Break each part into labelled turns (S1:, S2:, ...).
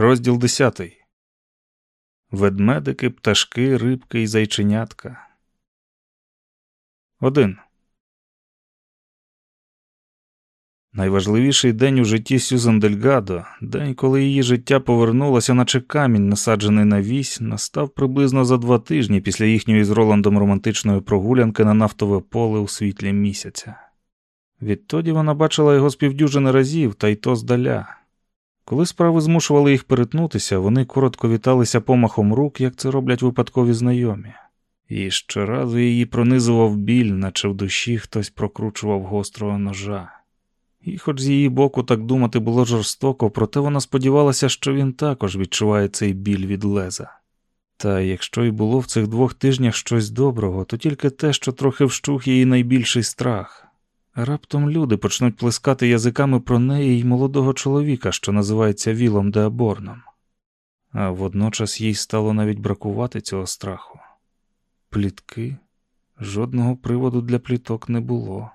S1: Розділ 10. Ведмедики, пташки, рибки і зайченятка. 1. Найважливіший день у житті Сюзан Дельгадо, день, коли її життя повернулося, наче камінь, насаджений на вісь, настав приблизно за два тижні після їхньої з Роландом романтичної прогулянки на нафтове поле у світлі місяця. Відтоді вона бачила його співдюжини разів, та й то здаля. Коли справи змушували їх перетнутися, вони коротко віталися помахом рук, як це роблять випадкові знайомі, і щоразу її пронизував біль, наче в душі хтось прокручував гострого ножа. І, хоч з її боку так думати було жорстоко, проте вона сподівалася, що він також відчуває цей біль від леза. Та якщо й було в цих двох тижнях щось доброго, то тільки те, що трохи вщух її найбільший страх. Раптом люди почнуть плескати язиками про неї й молодого чоловіка, що називається Вілом Деаборном. А водночас їй стало навіть бракувати цього страху. Плітки жодного приводу для пліток не було.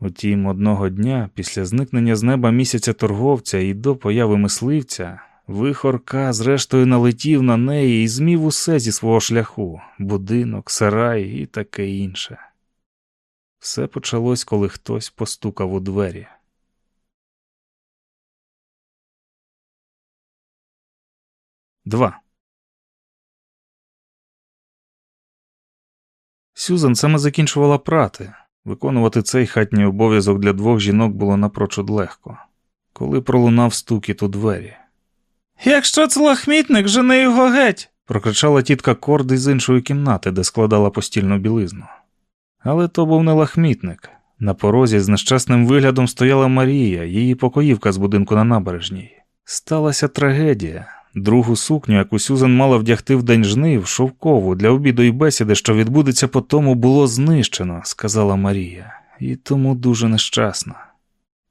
S1: Утім, одного дня, після зникнення з неба місяця торговця і до появи мисливця, вихорка зрештою налетів на неї і змів усе зі свого шляху будинок, сарай і таке інше. Все почалось, коли хтось постукав у двері. Два. Сюзан саме закінчувала прати. Виконувати цей хатній обов'язок для двох жінок було напрочуд легко, коли пролунав стукіт у двері.
S2: Якщо це лахмітник, жени його геть.
S1: прокричала тітка Корди з іншої кімнати, де складала постільну білизну. Але то був не лахмітник. На порозі з нещасним виглядом стояла Марія, її покоївка з будинку на набережній. Сталася трагедія. Другу сукню, яку Сюзан мала вдягти в день жнив, шовкову для обіду і бесіди, що відбудеться по тому, було знищено, сказала Марія, і тому дуже нещасна.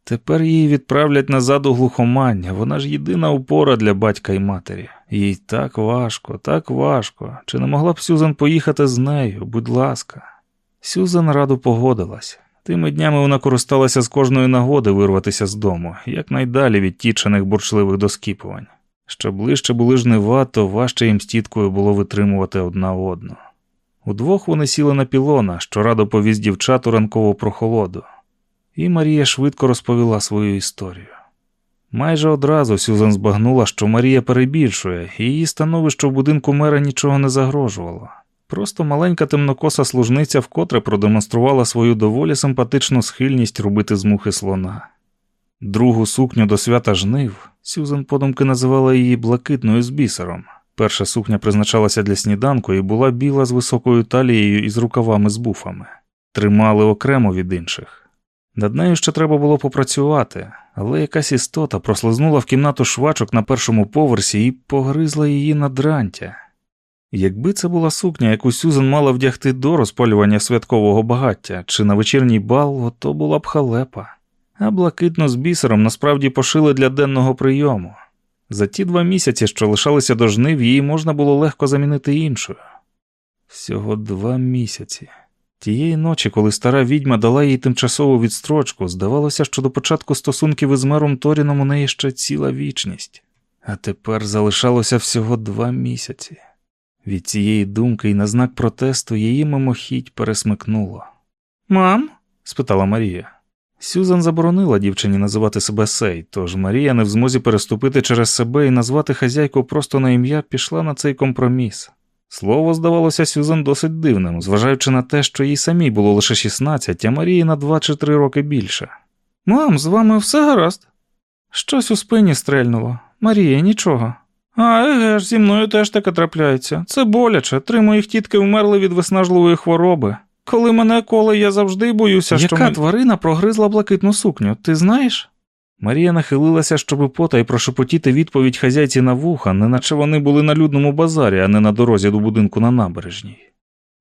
S1: Тепер її відправлять назад у глухомання, вона ж єдина опора для батька і матері. Їй так важко, так важко. Чи не могла б Сюзан поїхати з нею, будь ласка. Сюзан радо погодилась. Тими днями вона користалася з кожної нагоди вирватися з дому, якнайдалі від тічених бурчливих доскіпувань. Що ближче були жнива, то важче їм з тіткою було витримувати одна одну. Удвох вони сіли на пілона, що радо повіз дівчат у ранкову прохолоду, і Марія швидко розповіла свою історію. Майже одразу Сюзан збагнула, що Марія перебільшує, і її становище в будинку мера нічого не загрожувало. Просто маленька темнокоса служниця вкотре продемонструвала свою доволі симпатичну схильність робити з мухи слона. Другу сукню до свята жнив Сюзан подумки називала її блакитною з бісером. Перша сукня призначалася для сніданку і була біла з високою талією і з рукавами з буфами, тримали окремо від інших. Над нею ще треба було попрацювати, але якась істота прослизнула в кімнату швачок на першому поверсі і погризла її на дрантя. Якби це була сукня, яку Сюзан мала вдягти до розпалювання святкового багаття чи на вечірній бал, то була б халепа, а блакитно з бісером насправді пошили для денного прийому. За ті два місяці, що лишалися до жнив, її можна було легко замінити іншою. Всього два місяці. Тієї ночі, коли стара відьма дала їй тимчасову відстрочку, здавалося, що до початку стосунків із мером Торіном у неї ще ціла вічність, а тепер залишалося всього два місяці. Від цієї думки і на знак протесту її мимохідь пересмикнуло.
S2: Мам?
S1: спитала Марія. Сюзан заборонила дівчині називати себе Сей, тож Марія, не в змозі переступити через себе і назвати хазяйку просто на ім'я, пішла на цей компроміс. Слово здавалося Сюзан досить дивним, зважаючи на те, що їй самій було лише 16, а Марії на 2 чи 3 роки більше.
S2: Мам, з вами все гаразд? Щось у спині стрельнуло. Марія, нічого. А еге ж, зі мною теж таке трапляється. Це боляче. Три моїх тітки вмерли від виснажливої хвороби. Коли мене коле, я завжди боюся,
S1: Яка
S2: що. ми-
S1: тварина прогризла блакитну сукню, ти знаєш? Марія нахилилася, щоби потай прошепотіти відповідь хазяйці на вуха, неначе вони були на людному базарі, а не на дорозі до будинку на набережній.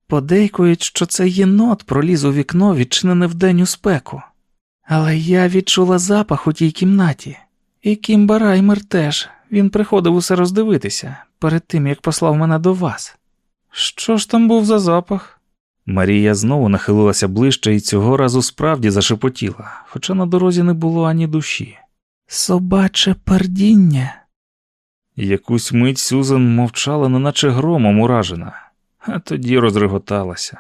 S2: Подейкують, що це єнот проліз у вікно, відчинене вдень у спеку. Але я відчула запах у тій кімнаті. І Кімба Раймер теж. Він приходив усе роздивитися перед тим, як послав мене до вас. Що ж там був за запах?
S1: Марія знову нахилилася ближче і цього разу справді зашепотіла, хоча на дорозі не було ані душі.
S2: Собаче пердіння.
S1: Якусь мить Сюзан мовчала, неначе громом уражена, а тоді розреготалася.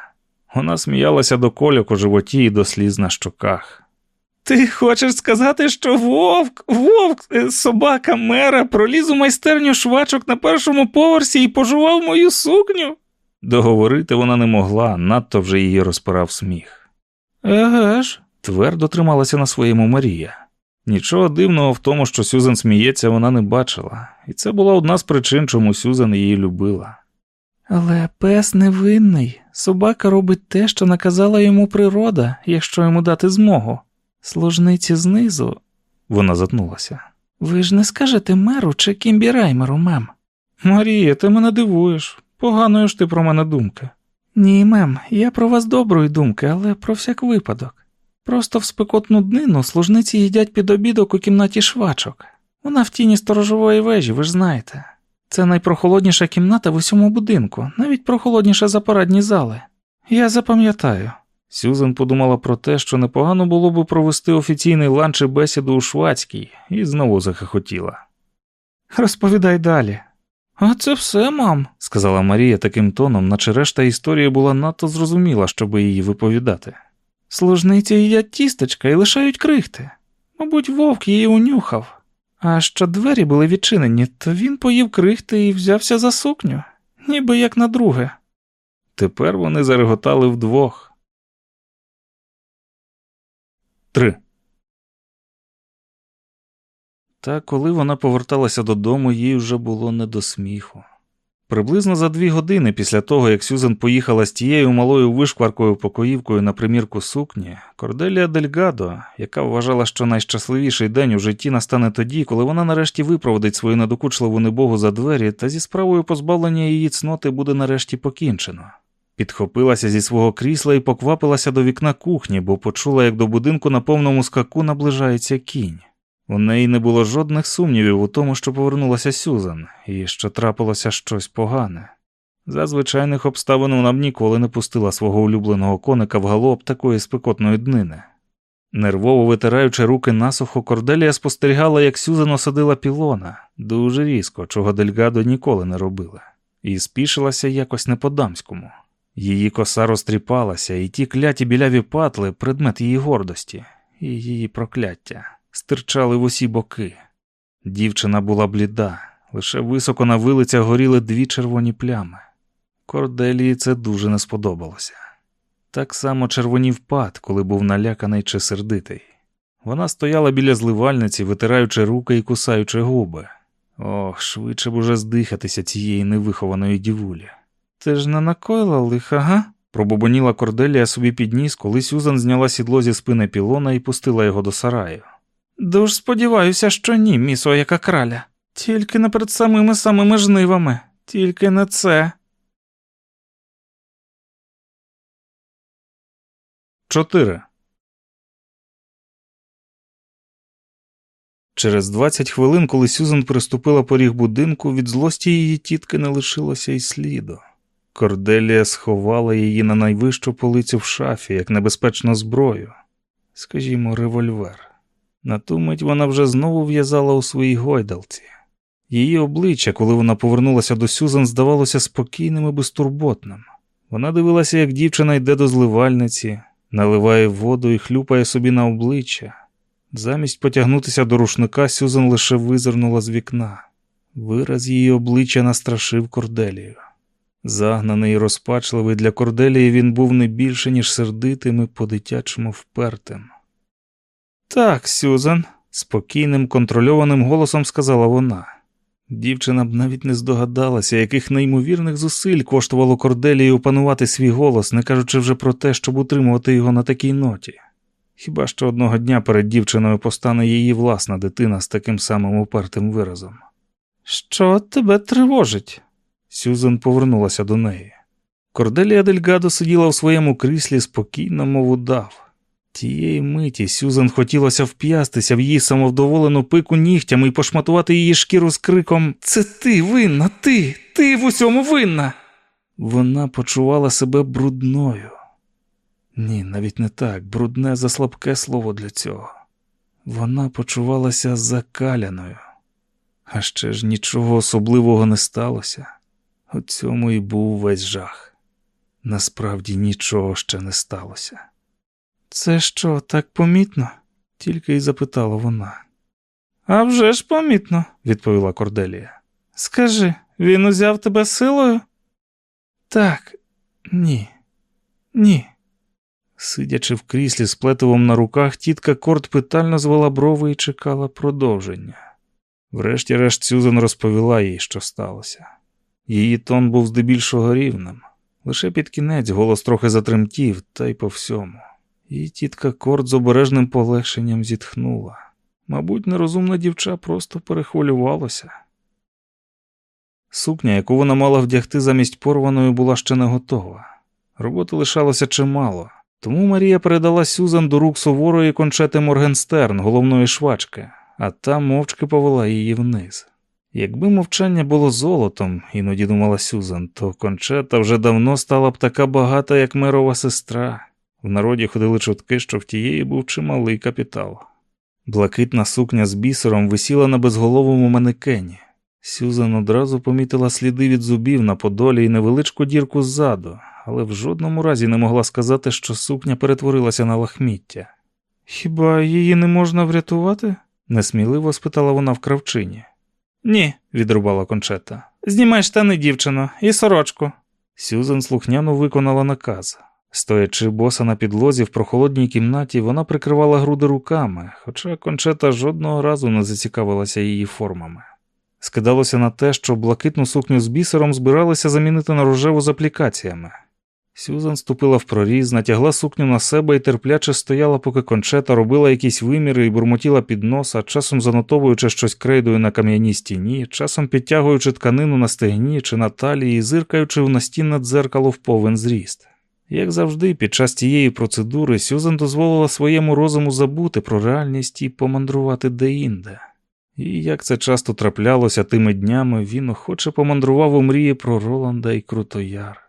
S1: Вона сміялася до кольок у животі і до сліз на щоках. Ти хочеш сказати, що вовк, вовк, е, собака мера проліз у майстерню швачок на першому поверсі і пожував мою сукню? Договорити вона не могла, надто вже її розпирав сміх. Еге ж, твердо трималася на своєму Марія. Нічого дивного в тому, що Сюзан сміється, вона не бачила, і це була одна з причин, чому Сюзан її любила.
S2: Але пес невинний. Собака робить те, що наказала йому природа, якщо йому дати змогу. Служниці знизу.
S1: Вона затнулася.
S2: Ви ж не скажете меру чи Кімбі Раймеру, мем?
S1: Марія, ти мене дивуєш. Поганої ж ти про мене думки.
S2: Ні, мем, я про вас доброї думки, але про всяк випадок. Просто в спекотну днину служниці їдять під обідок у кімнаті швачок. Вона в тіні сторожової вежі, ви ж знаєте. Це найпрохолодніша кімната в усьому будинку, навіть прохолодніша за парадні зали. Я запам'ятаю.
S1: Сюзан подумала про те, що непогано було би провести офіційний ланч і бесіду у Швацькій, і знову захихотіла.
S2: Розповідай далі. А це все, мам,
S1: сказала Марія таким тоном, наче решта історії була надто зрозуміла, щоб її виповідати.
S2: Служниці їдять тістечка і лишають крихти. Мабуть, вовк її унюхав. А що двері були відчинені, то він поїв крихти і взявся за сукню, ніби як на друге.
S1: Тепер вони зареготали вдвох. Три. Та коли вона поверталася додому, їй вже було не до сміху. Приблизно за дві години після того, як Сюзан поїхала з тією малою вишкваркою покоївкою на примірку сукні, Корделія Дельгадо, яка вважала, що найщасливіший день у житті настане тоді, коли вона нарешті виправдить свою надокучливу небогу за двері, та зі справою позбавлення її цноти буде нарешті покінчено. Підхопилася зі свого крісла і поквапилася до вікна кухні, бо почула, як до будинку на повному скаку наближається кінь. У неї не було жодних сумнівів у тому, що повернулася Сюзан, і що трапилося щось погане. За звичайних обставин вона б ніколи не пустила свого улюбленого коника в галоп такої спекотної днини. Нервово витираючи руки насухо, Корделія спостерігала, як Сюзан осадила пілона, дуже різко, чого Дельгадо ніколи не робила, і спішилася якось не по-дамському. Її коса розтріпалася, і ті кляті біляві патли предмет її гордості і її прокляття стирчали в усі боки. Дівчина була бліда, лише високо на вилицях горіли дві червоні плями. Корделії це дуже не сподобалося. Так само червонів пад, коли був наляканий чи сердитий. Вона стояла біля зливальниці, витираючи руки і кусаючи губи. Ох, швидше б уже здихатися цієї невихованої дівулі. Ти ж не накоїла лиха, га? пробобоніла Корделія собі під ніс, коли Сюзан зняла сідло зі спини пілона і пустила його до сараю. Дуж сподіваюся, що ні, міс яка краля. Тільки не перед самими самими жнивами, тільки не це. Чотири. Через двадцять хвилин, коли Сюзан приступила поріг будинку, від злості її тітки не лишилося й сліду. Корделія сховала її на найвищу полицю в шафі, як небезпечну зброю, скажімо, револьвер. На ту мить вона вже знову в'язала у своїй гойдалці. Її обличчя, коли вона повернулася до Сюзан, здавалося спокійним і безтурботним. Вона дивилася, як дівчина йде до зливальниці, наливає воду і хлюпає собі на обличчя. Замість потягнутися до рушника, Сюзан лише визирнула з вікна. Вираз її обличчя настрашив корделію. Загнаний і розпачливий для корделії він був не більше, ніж сердитим і по-дитячому впертим. Так, Сюзан, спокійним, контрольованим голосом сказала вона. Дівчина б навіть не здогадалася, яких неймовірних зусиль коштувало Корделії опанувати свій голос, не кажучи вже про те, щоб утримувати його на такій ноті. Хіба що одного дня перед дівчиною постане її власна дитина з таким самим упертим виразом. Що тебе тривожить? Сюзан повернулася до неї. Корделія Дельгадо сиділа у своєму кріслі спокійно, мов удав. Тієї миті Сюзан хотілося вп'ястися в її самовдоволену пику нігтями і пошматувати її шкіру з криком Це ти винна, ти, ти в усьому винна. Вона почувала себе брудною. Ні, навіть не так, брудне за слабке слово для цього. Вона почувалася закаляною. А ще ж нічого особливого не сталося. У цьому і був весь жах. Насправді нічого ще не сталося.
S2: Це що, так помітно?
S1: Тільки й запитала вона.
S2: «А вже ж помітно,
S1: відповіла Корделія.
S2: Скажи, він узяв тебе силою? Так, ні, ні.
S1: Сидячи в кріслі з плетивом на руках, тітка Корт питально звела брови і чекала продовження. Врешті-решт Сюзан розповіла їй, що сталося. Її тон був здебільшого рівним. Лише під кінець голос трохи затремтів, та й по всьому. І тітка Корт з обережним полегшенням зітхнула. Мабуть, нерозумна дівча просто перехвилювалася. Сукня, яку вона мала вдягти замість порваної, була ще не готова. Роботи лишалося чимало, тому Марія передала Сюзан до рук суворої кончети Моргенстерн, головної швачки, а та мовчки повела її вниз. Якби мовчання було золотом, іноді думала Сюзан, то кончета вже давно стала б така багата, як мерова сестра. В народі ходили чутки, що в тієї був чималий капітал. Блакитна сукня з бісером висіла на безголовому манекені. Сюзан одразу помітила сліди від зубів на подолі і невеличку дірку ззаду, але в жодному разі не могла сказати, що сукня перетворилася на лахміття.
S2: Хіба її не можна врятувати?
S1: несміливо спитала вона в кравчині.
S2: Ні, відрубала кончета. Знімай штани, дівчино, і сорочку.
S1: Сюзан слухняно виконала наказ. Стоячи боса на підлозі в прохолодній кімнаті, вона прикривала груди руками, хоча кончета жодного разу не зацікавилася її формами. Скидалося на те, що блакитну сукню з бісером збиралися замінити на рожеву з аплікаціями. Сюзан ступила в проріз, натягла сукню на себе і терпляче стояла, поки кончета робила якісь виміри і бурмотіла під носа, часом занотовуючи щось крейдою на кам'яній стіні, часом підтягуючи тканину на стегні чи на талії і зиркаючи в настінне дзеркало в повен зріст. Як завжди, під час цієї процедури Сюзан дозволила своєму розуму забути про реальність і помандрувати деінде. І як це часто траплялося тими днями, він охоче помандрував у мрії про Роланда і Крутояр,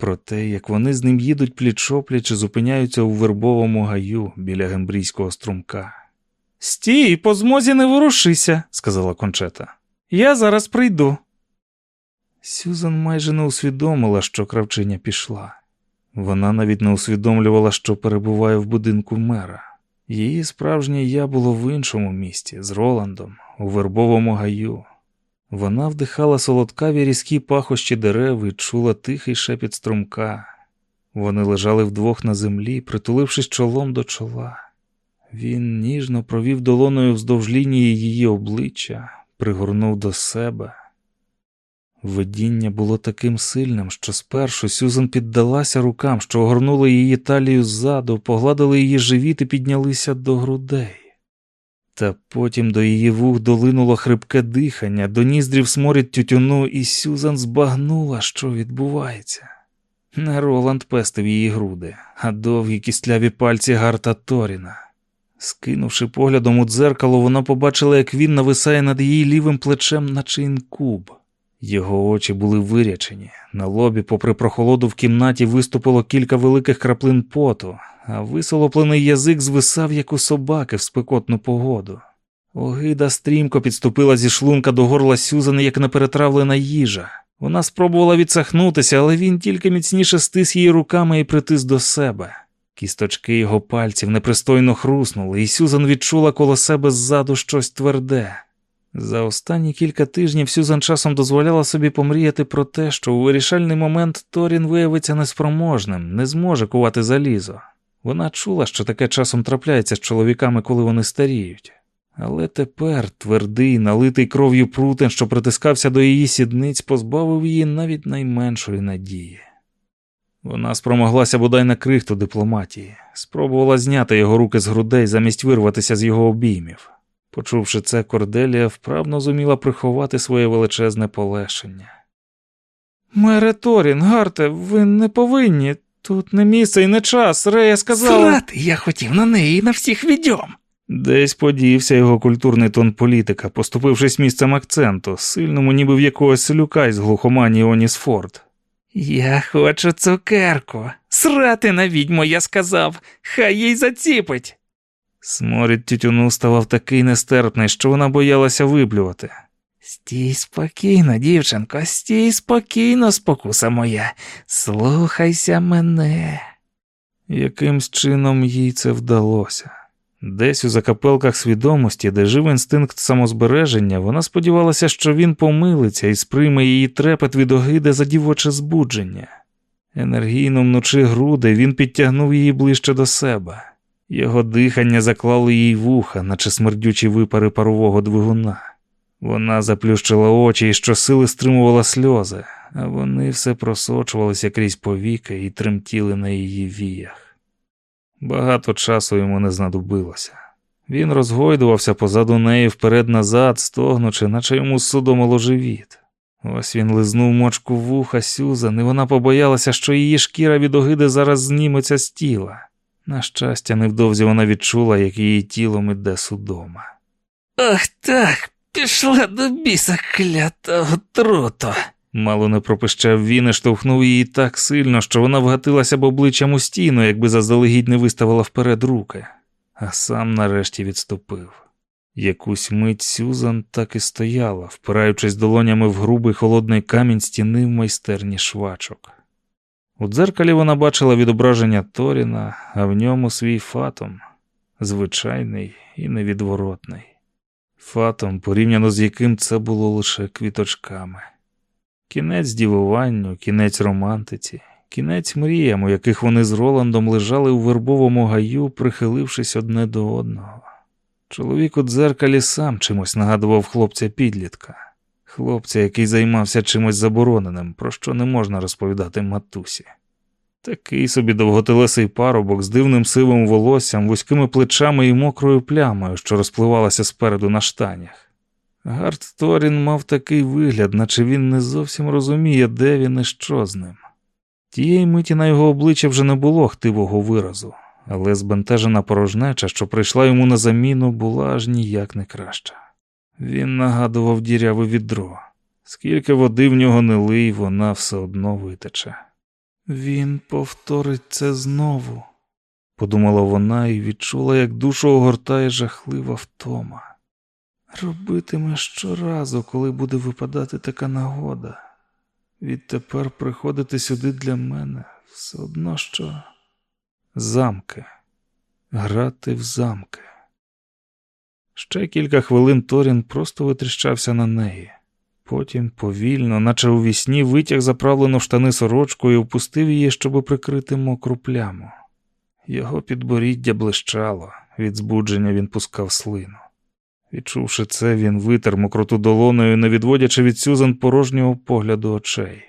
S1: про те, як вони з ним їдуть пліч-опліч і зупиняються у вербовому гаю біля гембрійського струмка.
S2: Стій, по змозі не ворушися, сказала кончета. Я зараз прийду.
S1: Сюзан майже не усвідомила, що кравчиня пішла. Вона навіть не усвідомлювала, що перебуває в будинку мера. Її справжнє я було в іншому місті з Роландом, у вербовому гаю. Вона вдихала солодкаві різкі пахощі дерев і чула тихий шепіт струмка. Вони лежали вдвох на землі, притулившись чолом до чола. Він ніжно провів долоною вздовж лінії її обличчя, пригорнув до себе. Видіння було таким сильним, що спершу Сюзан піддалася рукам, що огорнули її талію ззаду, погладили її живіт і піднялися до грудей. Та потім до її вух долинуло хрипке дихання, до ніздрів сморід тютюну, і Сюзан збагнула, що відбувається. Не Роланд пестив її груди, а довгі кістляві пальці Гарта Торіна. Скинувши поглядом у дзеркало, вона побачила, як він нависає над її лівим плечем, наче інкуб. Його очі були вирячені. На лобі, попри прохолоду в кімнаті, виступило кілька великих краплин поту, а висолоплений язик звисав, як у собаки в спекотну погоду. Огида стрімко підступила зі шлунка до горла Сюзани, як неперетравлена їжа. Вона спробувала відсахнутися, але він тільки міцніше стис її руками і притис до себе. Кісточки його пальців непристойно хруснули, і Сюзан відчула коло себе ззаду щось тверде. За останні кілька тижнів Сюзан часом дозволяла собі помріяти про те, що у вирішальний момент Торін виявиться неспроможним, не зможе кувати залізо. Вона чула, що таке часом трапляється з чоловіками, коли вони старіють. Але тепер твердий, налитий кров'ю прутен, що притискався до її сідниць, позбавив її навіть найменшої надії. Вона спромоглася бодай на крихту дипломатії, спробувала зняти його руки з грудей замість вирватися з його обіймів. Почувши це, Корделія вправно зуміла приховати своє величезне полегшення.
S2: Мере Торін, Гарте, ви не повинні. Тут не місце і не час. Рея сказала.
S3: Срати я хотів на неї і на всіх відьом.
S1: Десь подівся його культурний тон політика, поступившись місцем акценту, сильному, ніби в якогось селюка із глухомані Онісфорд.
S3: Я хочу цукерку. Срати на відьму, я сказав, хай їй заціпить.
S1: Сморід тютюну ставав такий нестерпний, що вона боялася виблювати.
S3: Стій спокійно, дівчинко, стій спокійно, спокуса моя. Слухайся мене.
S1: Якимсь чином їй це вдалося. Десь у закапелках свідомості, де жив інстинкт самозбереження, вона сподівалася, що він помилиться і сприйме її трепет від огиди за дівоче збудження. Енергійно мнучи груди, він підтягнув її ближче до себе. Його дихання заклало їй вуха, наче смердючі випари парового двигуна. Вона заплющила очі і щосили стримувала сльози, а вони все просочувалися крізь повіки і тремтіли на її віях. Багато часу йому не знадобилося. Він розгойдувався позаду неї вперед-назад, стогнучи, наче йому судомило живіт. Ось він лизнув мочку вуха Сюзан, і вона побоялася, що її шкіра від огиди зараз зніметься з тіла. На щастя, невдовзі вона відчула, як її тілом іде судома.
S3: Ах так, пішла до біса клятого труто.
S1: Мало не пропищав він і штовхнув її так сильно, що вона вгатилася б обличчям у стіну, якби заздалегідь не виставила вперед руки, а сам нарешті відступив. Якусь мить Сюзан так і стояла, впираючись долонями в грубий холодний камінь стіни в майстерні швачок. У дзеркалі вона бачила відображення Торіна, а в ньому свій фатом, звичайний і невідворотний. Фатом, порівняно з яким це було лише квіточками. Кінець дівуванню, кінець романтиці, кінець мріям, у яких вони з Роландом лежали у вербовому гаю, прихилившись одне до одного. Чоловік у дзеркалі сам чимось нагадував хлопця підлітка, хлопця, який займався чимось забороненим, про що не можна розповідати матусі. Такий собі довготелесий парубок з дивним сивим волоссям, вузькими плечами і мокрою плямою, що розпливалася спереду на штанях. Гард Торін мав такий вигляд, наче він не зовсім розуміє, де він і що з ним. Тієї миті на його обличчя вже не було хтивого виразу, але збентежена порожнеча, що прийшла йому на заміну, була аж ніяк не краща. Він нагадував діряве відро. Скільки води в нього не лий, вона все одно витече. Він повторить це знову, подумала вона і відчула, як душу огортає жахлива втома. Робитиме щоразу, коли буде випадати така нагода. Відтепер приходити сюди для мене все одно що замки, грати в замки. Ще кілька хвилин Торін просто витріщався на неї. Потім повільно, наче у вісні, витяг заправлену в штани сорочку і опустив її, щоб прикрити мокру пляму. Його підборіддя блищало, від збудження він пускав слину. Відчувши це, він витер мокроту долоною, не відводячи від Сюзан порожнього погляду очей.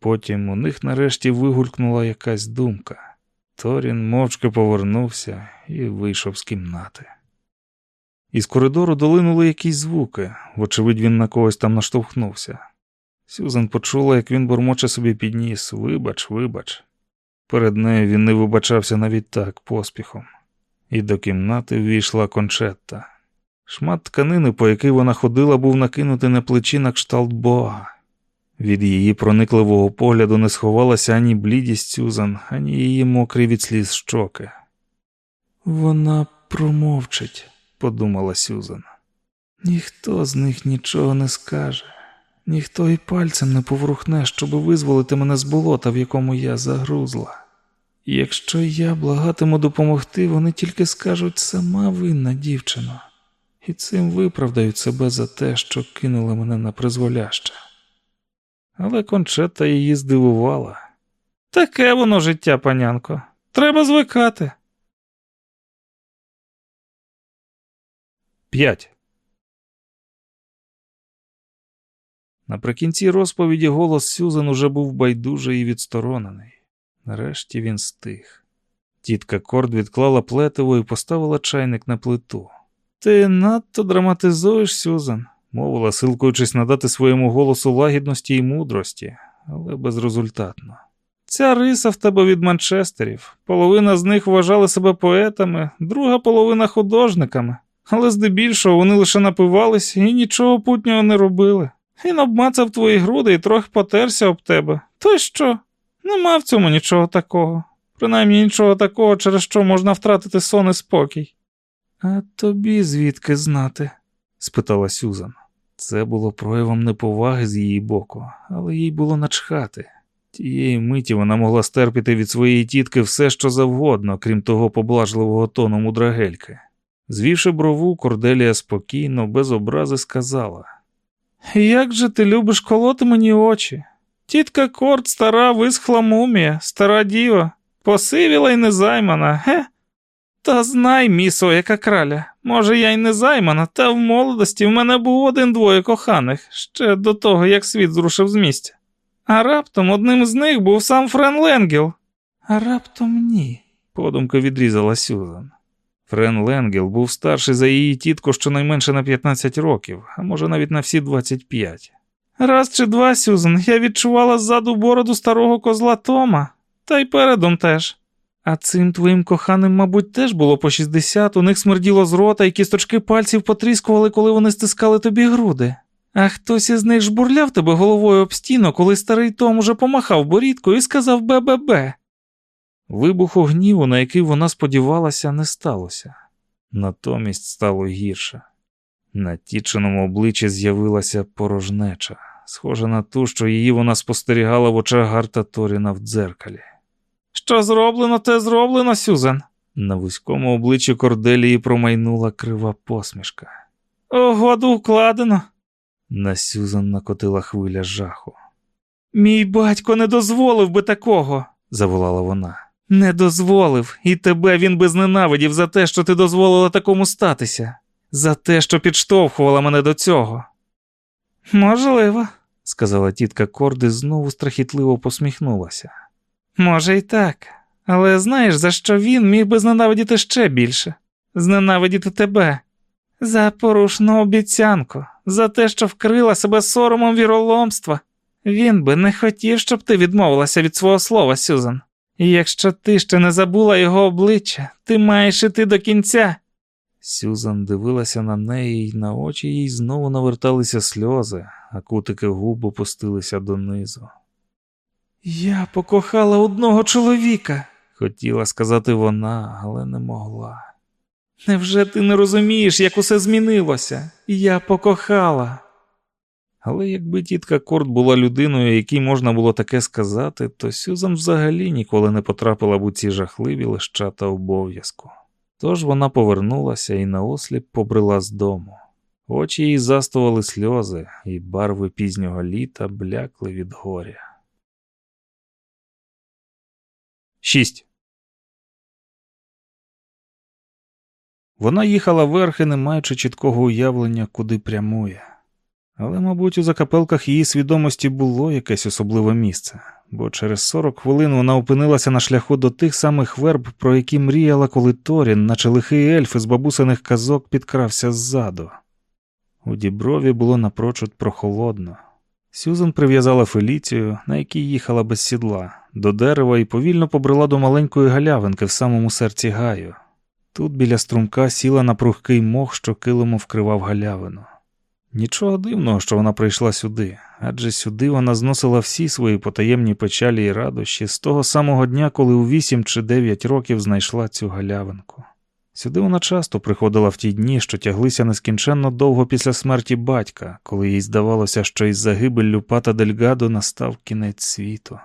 S1: Потім у них нарешті вигулькнула якась думка. Торін мовчки повернувся і вийшов з кімнати. Із коридору долинули якісь звуки, вочевидь, він на когось там наштовхнувся. Сюзан почула, як він бурмоче собі підніс Вибач, вибач. Перед нею він не вибачався навіть так поспіхом, і до кімнати ввійшла кончетта. Шмат тканини, по який вона ходила, був накинутий на плечі на кшталт Бога. Від її проникливого погляду не сховалася ані блідість Сюзан, ані її мокрі від сліз щоки. Вона промовчить, подумала Сюзан. Ніхто з них нічого не скаже, ніхто і пальцем не поворухне, щоб визволити мене з болота, в якому я загрузла. Якщо я благатиму допомогти, вони тільки скажуть сама винна дівчина і цим виправдають себе за те, що кинули мене на призволяще. Але кончета її здивувала. Таке воно життя, панянко. Треба звикати. П'ять. Наприкінці розповіді голос Сюзан уже був байдужий і відсторонений. Нарешті він стих. Тітка Корд відклала плетиво і поставила чайник на плиту. Ти надто драматизуєш, Сюзан, мовила, силкуючись надати своєму голосу лагідності і мудрості, але безрезультатно. Ця риса в тебе від Манчестерів. Половина з них вважали себе поетами, друга половина художниками, але здебільшого вони лише напивались і нічого путнього не робили. Він обмацав твої груди і трохи потерся об тебе. То що? Нема в цьому нічого такого. Принаймні нічого такого, через що можна втратити сон і спокій. А тобі звідки знати? спитала Сюзан. Це було проявом неповаги з її боку, але їй було начхати. Тієї миті вона могла стерпіти від своєї тітки все, що завгодно, крім того поблажливого тону мудрагельки. Звівши брову, Корделія спокійно, без образи сказала:
S2: Як же ти любиш колоти мені очі? Тітка Корт стара висхла мумія, стара діва, посивіла й незаймана, ге? Та знай, місо, яка краля. Може, я й не займана, та в молодості в мене був один-двоє коханих, ще до того, як світ зрушив з місця. А раптом одним з них був сам Френ Ленгел. А раптом ні,
S1: подумки відрізала Сюзан. Френ Ленгел був старший за її тітку щонайменше на 15 років, а може навіть на всі 25.
S2: Раз чи два, Сюзан, я відчувала ззаду бороду старого козла Тома, та й передом теж. А цим твоїм коханим, мабуть, теж було по 60, у них смерділо з рота, і кісточки пальців потріскували, коли вони стискали тобі груди. А хтось із них жбурляв тебе головою об стіну, коли старий Том уже помахав борідкою і сказав бе-бе-бе.
S1: Вибуху гніву, на який вона сподівалася, не сталося. Натомість стало гірше. На тіченому обличчі з'явилася порожнеча, схожа на ту, що її вона спостерігала в очах Гарта Торіна в дзеркалі.
S2: Що зроблено, те зроблено, Сюзан.
S1: На вузькому обличчі Корделії промайнула крива посмішка.
S2: Угоду укладено.
S1: На Сюзан накотила хвиля жаху.
S2: Мій батько не дозволив би такого,
S1: заволала вона.
S2: Не дозволив, і тебе він би зненавидів за те, що ти дозволила такому статися, за те, що підштовхувала мене до цього. Можливо,
S1: сказала тітка Корди, знову страхітливо посміхнулася.
S2: Може, й так, але знаєш, за що він міг би зненавидіти ще більше? Зненавидіти тебе, за порушну обіцянку, за те, що вкрила себе соромом віроломства. Він би не хотів, щоб ти відмовилася від свого слова, Сюзан. І якщо ти ще не забула його обличчя, ти маєш іти до кінця.
S1: Сюзан дивилася на неї, і на очі їй знову наверталися сльози, а кутики губ опустилися донизу.
S2: Я покохала одного чоловіка,
S1: хотіла сказати вона, але не могла.
S2: Невже ти не розумієш, як усе змінилося? Я покохала.
S1: Але якби тітка Корт була людиною, якій можна було таке сказати, то Сюзан взагалі ніколи не потрапила б у ці жахливі лищата обов'язку. Тож вона повернулася і наосліп побрела з дому. Очі її застували сльози, і барви пізнього літа блякли від горя. 6. Вона їхала верхи, не маючи чіткого уявлення, куди прямує. Але, мабуть, у закапелках її свідомості було якесь особливе місце, бо через 40 хвилин вона опинилася на шляху до тих самих верб, про які мріяла, коли Торін, наче лихий ельф із бабусиних казок, підкрався ззаду. У діброві було напрочуд прохолодно. Сюзан прив'язала Феліцію, на якій їхала без сідла, до дерева і повільно побрела до маленької галявинки в самому серці гаю. Тут біля струмка сіла на прухкий мох, що килимо вкривав галявину. Нічого дивного, що вона прийшла сюди, адже сюди вона зносила всі свої потаємні печалі і радощі з того самого дня, коли у вісім чи дев'ять років знайшла цю галявинку. Сюди вона часто приходила в ті дні, що тяглися нескінченно довго після смерті батька, коли їй здавалося, що із загибеллю пата Дельгадо настав кінець світу.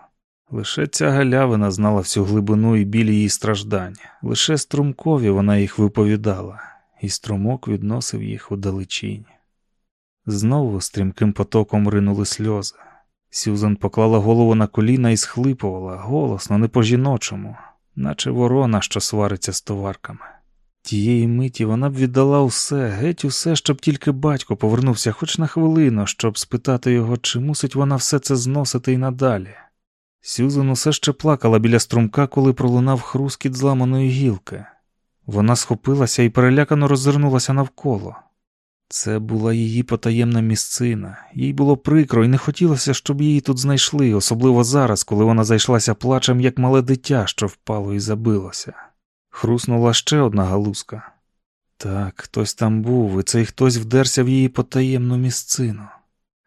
S1: Лише ця галявина знала всю глибину і біль її страждань, лише струмкові вона їх виповідала, і струмок відносив їх у далечінь. Знову стрімким потоком ринули сльози. Сюзан поклала голову на коліна і схлипувала голосно, не по жіночому, наче ворона, що свариться з товарками. Тієї миті вона б віддала усе, геть усе, щоб тільки батько повернувся хоч на хвилину, щоб спитати його, чи мусить вона все це зносити й надалі. Сюзан усе ще плакала біля струмка, коли пролунав хрускіт зламаної гілки. Вона схопилася і перелякано роззирнулася навколо. Це була її потаємна місцина, їй було прикро і не хотілося, щоб її тут знайшли, особливо зараз, коли вона зайшлася плачем, як мале дитя, що впало і забилося. Хруснула ще одна галузка. Так, хтось там був, і цей хтось вдерся в її потаємну місцину.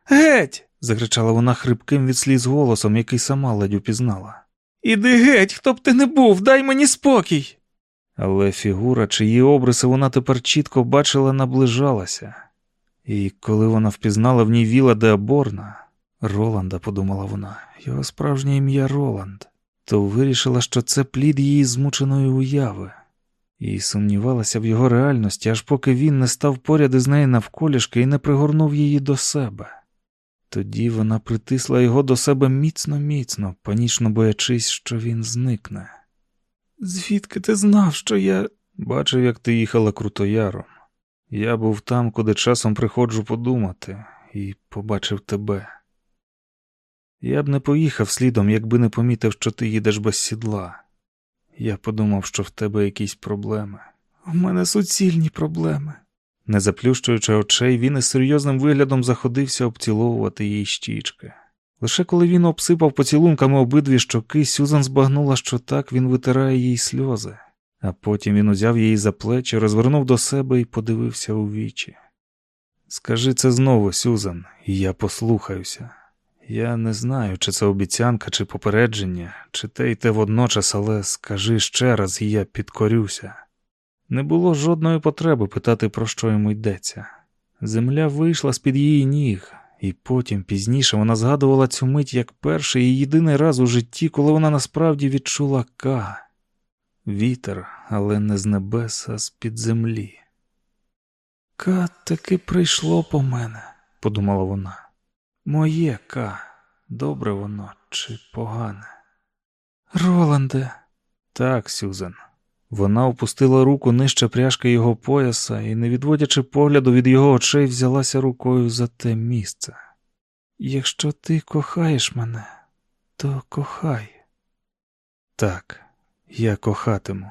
S2: Геть!
S1: закричала вона хрипким від сліз голосом, який сама ледь упізнала.
S2: Іди геть, хто б ти не був, дай мені спокій.
S1: Але фігура, чиї обриси вона тепер чітко бачила, наближалася. І коли вона впізнала в ній Віла де Аборна, Роланда, подумала вона, його справжнє ім'я Роланд, то вирішила, що це плід її змученої уяви, і сумнівалася в його реальності, аж поки він не став поряд із нею навколішки і не пригорнув її до себе. Тоді вона притисла його до себе міцно міцно, панічно боячись, що він зникне.
S2: Звідки ти знав, що я.
S1: Бачив, як ти їхала крутояром. Я був там, куди часом приходжу подумати, і побачив тебе. Я б не поїхав слідом, якби не помітив, що ти їдеш без сідла. Я подумав, що в тебе якісь проблеми.
S2: У мене суцільні проблеми.
S1: Не заплющуючи очей, він із серйозним виглядом заходився обціловувати її щічки. Лише коли він обсипав поцілунками обидві щоки, Сюзан збагнула, що так він витирає їй сльози, а потім він узяв її за плечі, розвернув до себе і подивився у вічі. Скажи це знову, Сюзан, і я послухаюся. Я не знаю, чи це обіцянка, чи попередження, чи те й те водночас, але скажи ще раз, і я підкорюся. Не було жодної потреби питати, про що йому йдеться. Земля вийшла з під її ніг, і потім пізніше вона згадувала цю мить як перший і єдиний раз у житті, коли вона насправді відчула Ка. Вітер, але не з небес, а з під землі.
S2: Ка таки прийшло по мене,
S1: подумала вона.
S2: Моє Ка, добре воно чи погане. Роланде.
S1: Так, Сюзан. Вона опустила руку нижче пряжки його пояса і, не відводячи погляду від його очей, взялася рукою за те місце.
S2: Якщо ти кохаєш мене, то кохай.
S1: Так, я кохатиму.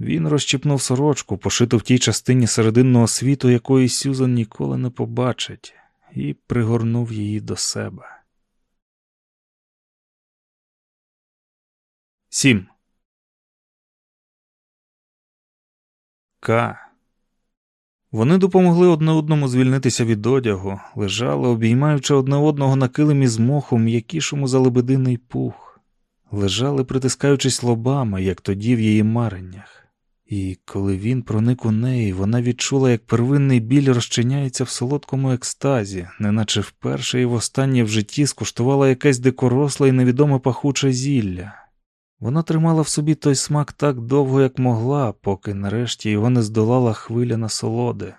S1: Він розчіпнув сорочку, пошиту в тій частині серединного світу, якої Сюзан ніколи не побачить, і пригорнув її до себе. Сім. К. Вони допомогли одне одному звільнитися від одягу, лежали, обіймаючи одне одного на килимі з моху м'якішому за лебединий пух, лежали, притискаючись лобами, як тоді в її мареннях. І коли він проник у неї, вона відчула, як первинний біль розчиняється в солодкому екстазі, неначе вперше і востаннє в житті скуштувала якесь дикоросле і невідоме пахуче зілля. Вона тримала в собі той смак так довго, як могла, поки нарешті його не здолала хвиля насолоди,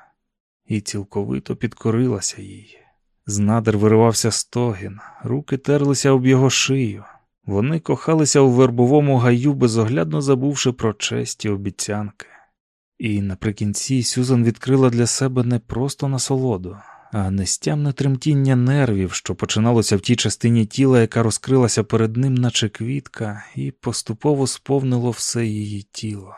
S1: і цілковито підкорилася їй. З надр виривався стогін, руки терлися об його шию. Вони кохалися у вербовому гаю, безоглядно забувши про честь і обіцянки. І наприкінці Сюзан відкрила для себе не просто насолоду, а нестямне тремтіння нервів, що починалося в тій частині тіла, яка розкрилася перед ним, наче квітка, і поступово сповнило все її тіло.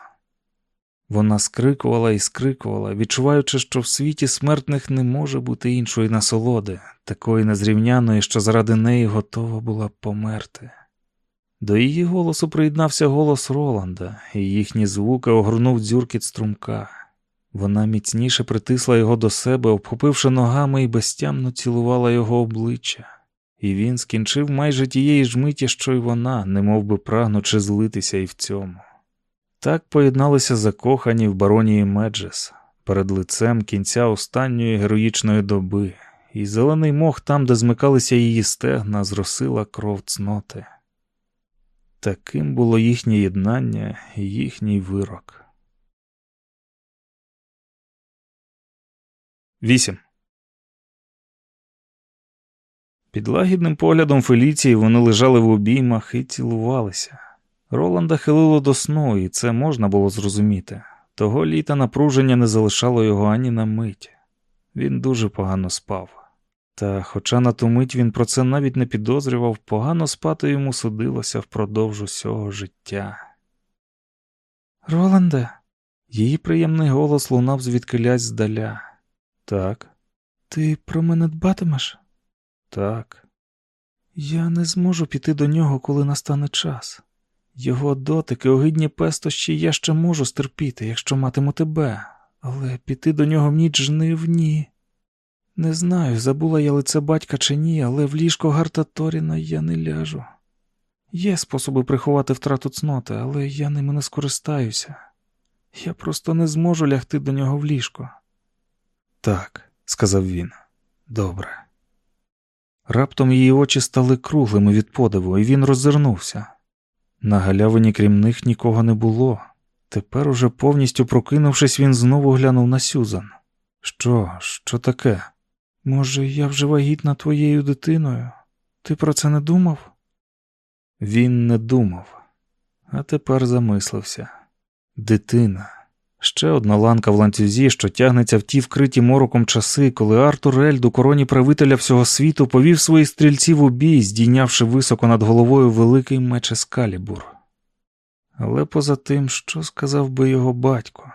S1: Вона скрикувала і скрикувала, відчуваючи, що в світі смертних не може бути іншої насолоди, такої незрівняної, що заради неї готова була померти. До її голосу приєднався голос Роланда, і їхні звуки огорнув дзюркіт струмка. Вона міцніше притисла його до себе, обхопивши ногами і безтямно цілувала його обличчя, і він скінчив майже тієї ж миті, що й вона, немов би прагнучи злитися і в цьому. Так поєдналися закохані в баронії Меджес перед лицем кінця останньої героїчної доби, і зелений мох там, де змикалися її стегна, зросила кров цноти. Таким було їхнє єднання і їхній вирок. 8. Під лагідним поглядом Феліції вони лежали в обіймах і цілувалися. Роланда хилило до сну, і це можна було зрозуміти. Того літа напруження не залишало його ані на мить. Він дуже погано спав. Та, хоча на ту мить він про це навіть не підозрював, погано спати йому судилося впродовж усього життя.
S2: Роланде,
S1: її приємний голос лунав звідкилясь здаля. Так,
S2: ти про мене дбатимеш?
S1: так.
S2: Я не зможу піти до нього, коли настане час. Його дотики, огидні пестощі я ще можу стерпіти, якщо матиму тебе, але піти до нього в ніч жнив ні. Не знаю, забула я лице батька чи ні, але в ліжко Гарта Торіна я не ляжу. Є способи приховати втрату цноти, але я ними не скористаюся. Я просто не зможу лягти до нього в ліжко.
S1: Так, сказав він. Добре. Раптом її очі стали круглими від подиву, і він роззирнувся. На галявині крім них нікого не було. Тепер, уже повністю прокинувшись, він знову глянув на Сюзан. Що, що таке? Може, я вже вагітна твоєю дитиною? Ти про це не думав? Він не думав, а тепер замислився. Дитина. Ще одна ланка в ланцюзі, що тягнеться в ті вкриті мороком часи, коли Артур Ельд у короні правителя всього світу повів своїх стрільців у бій, здійнявши високо над головою великий меч Ескалібур. Але поза тим, що сказав би його батько,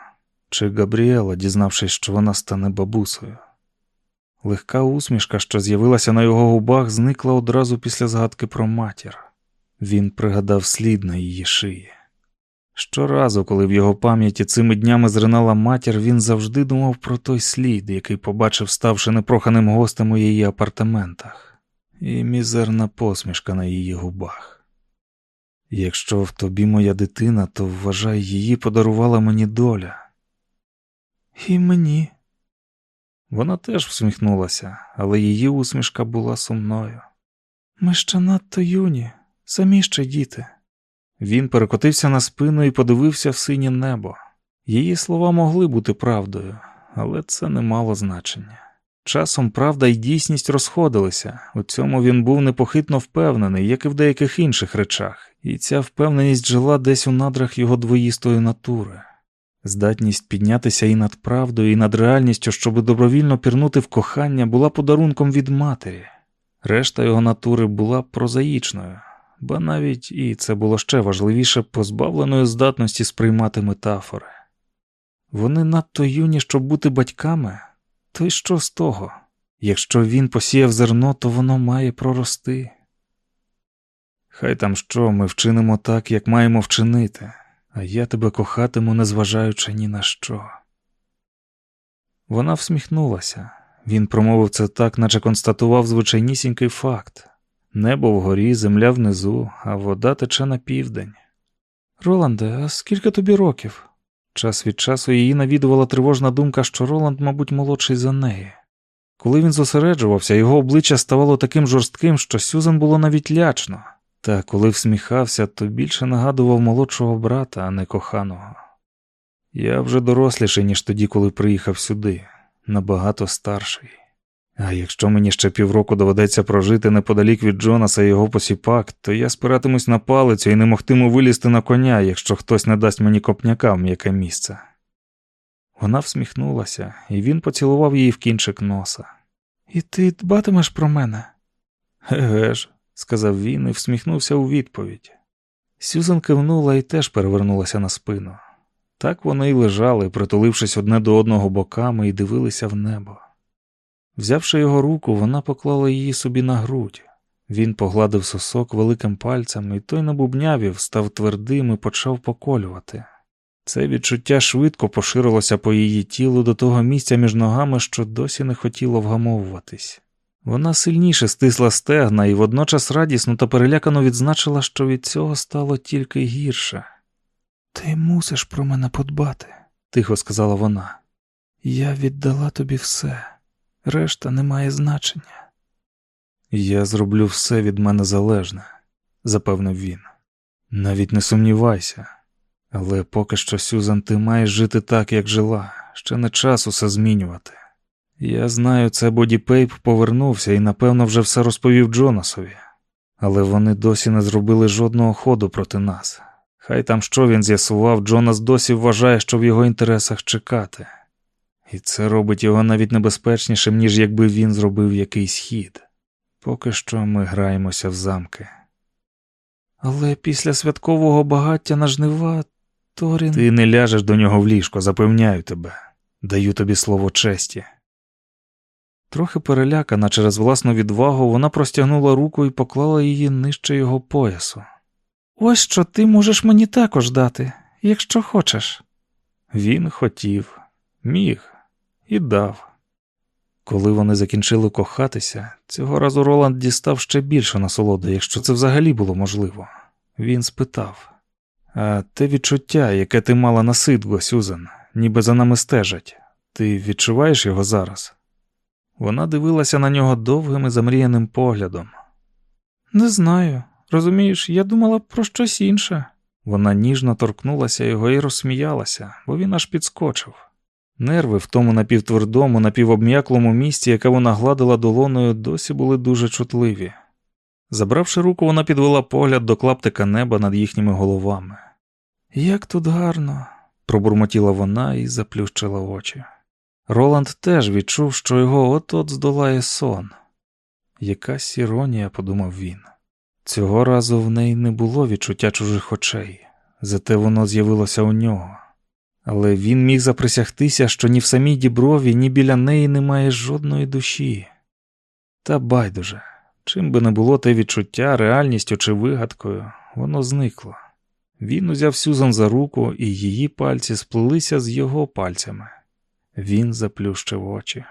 S1: чи Габріела, дізнавшись, що вона стане бабусею. Легка усмішка, що з'явилася на його губах, зникла одразу після згадки про матір. Він пригадав слід на її шиї. Щоразу, коли в його пам'яті цими днями зринала матір, він завжди думав про той слід, який побачив, ставши непроханим гостем у її апартаментах, і мізерна посмішка на її губах. Якщо в тобі моя дитина, то вважай, її подарувала мені доля.
S2: І мені.
S1: Вона теж всміхнулася, але її усмішка була сумною.
S2: Ми ще надто юні, самі ще діти.
S1: Він перекотився на спину і подивився в синє небо. Її слова могли бути правдою, але це не мало значення. Часом правда і дійсність розходилися, у цьому він був непохитно впевнений, як і в деяких інших речах, і ця впевненість жила десь у надрах його двоїстої натури. Здатність піднятися і над правдою, і над реальністю, щоб добровільно пірнути в кохання, була подарунком від матері. Решта його натури була прозаїчною, ба навіть і це було ще важливіше, позбавленою здатності сприймати метафори. Вони надто юні, щоб бути батьками, то й що з того? Якщо він посіяв зерно, то воно має прорости. Хай там що, ми вчинимо так, як маємо вчинити, а я тебе кохатиму, незважаючи ні на що. Вона всміхнулася. Він промовив це так, наче констатував звичайнісінький факт небо вгорі, земля внизу, а вода тече на південь.
S2: Роланде, а скільки тобі років?
S1: Час від часу її навідувала тривожна думка, що Роланд, мабуть, молодший за неї. Коли він зосереджувався, його обличчя ставало таким жорстким, що Сюзан було навіть лячно, та коли всміхався, то більше нагадував молодшого брата, а не коханого. Я вже доросліший, ніж тоді, коли приїхав сюди, набагато старший. А якщо мені ще півроку доведеться прожити неподалік від Джонаса і його посіпак, то я спиратимусь на палицю і не могтиму вилізти на коня, якщо хтось не дасть мені копняка в м'яке місце. Вона всміхнулася, і він поцілував її в кінчик носа.
S2: І ти дбатимеш про мене?
S1: Еге ж, сказав він і всміхнувся у відповідь. Сюзан кивнула і теж перевернулася на спину. Так вони й лежали, притулившись одне до одного боками, і дивилися в небо. Взявши його руку, вона поклала її собі на грудь. Він погладив сосок великим пальцем, і той набубнявів, став твердим і почав поколювати. Це відчуття швидко поширилося по її тілу до того місця між ногами, що досі не хотіло вгамовуватись. Вона сильніше стисла стегна і водночас радісно та перелякано відзначила, що від цього стало тільки гірше.
S2: Ти мусиш про мене подбати,
S1: тихо сказала вона.
S2: Я віддала тобі все, решта не має значення.
S1: Я зроблю все від мене залежне, запевнив він. Навіть не сумнівайся, але поки що, Сюзан, ти маєш жити так, як жила, ще не час усе змінювати. Я знаю, це Боді Пейп повернувся і, напевно, вже все розповів Джонасові, але вони досі не зробили жодного ходу проти нас. Хай там що він з'ясував, Джонас досі вважає, що в його інтересах чекати, і це робить його навіть небезпечнішим, ніж якби він зробив якийсь хід. Поки що ми граємося в замки.
S2: Але після святкового багаття на жнива Торін.
S1: Ти не ляжеш до нього в ліжко, запевняю тебе, даю тобі слово честі. Трохи перелякана через власну відвагу, вона простягнула руку і поклала її нижче його поясу.
S2: Ось що ти можеш мені також дати, якщо хочеш.
S1: Він хотів, міг і дав. Коли вони закінчили кохатися, цього разу Роланд дістав ще більше насолоди, якщо це взагалі було можливо. Він спитав а те відчуття, яке ти мала на сидго, Сюзан, ніби за нами стежать, Ти відчуваєш його зараз? Вона дивилася на нього довгим і замріяним поглядом.
S2: Не знаю. Розумієш, я думала про щось інше.
S1: Вона ніжно торкнулася його і розсміялася, бо він аж підскочив. Нерви в тому напівтвердому, напівобм'яклому місці, яке вона гладила долоною, досі були дуже чутливі. Забравши руку, вона підвела погляд до клаптика неба над їхніми головами.
S2: Як тут гарно,
S1: пробурмотіла вона і заплющила очі. Роланд теж відчув, що його от-от здолає сон. Якась іронія, подумав він. Цього разу в неї не було відчуття чужих очей, зате воно з'явилося у нього. Але він міг заприсягтися, що ні в самій діброві, ні біля неї немає жодної душі. Та байдуже, чим би не було те відчуття, реальністю чи вигадкою, воно зникло. Він узяв Сюзан за руку, і її пальці сплелися з його пальцями. Він заплющив очі.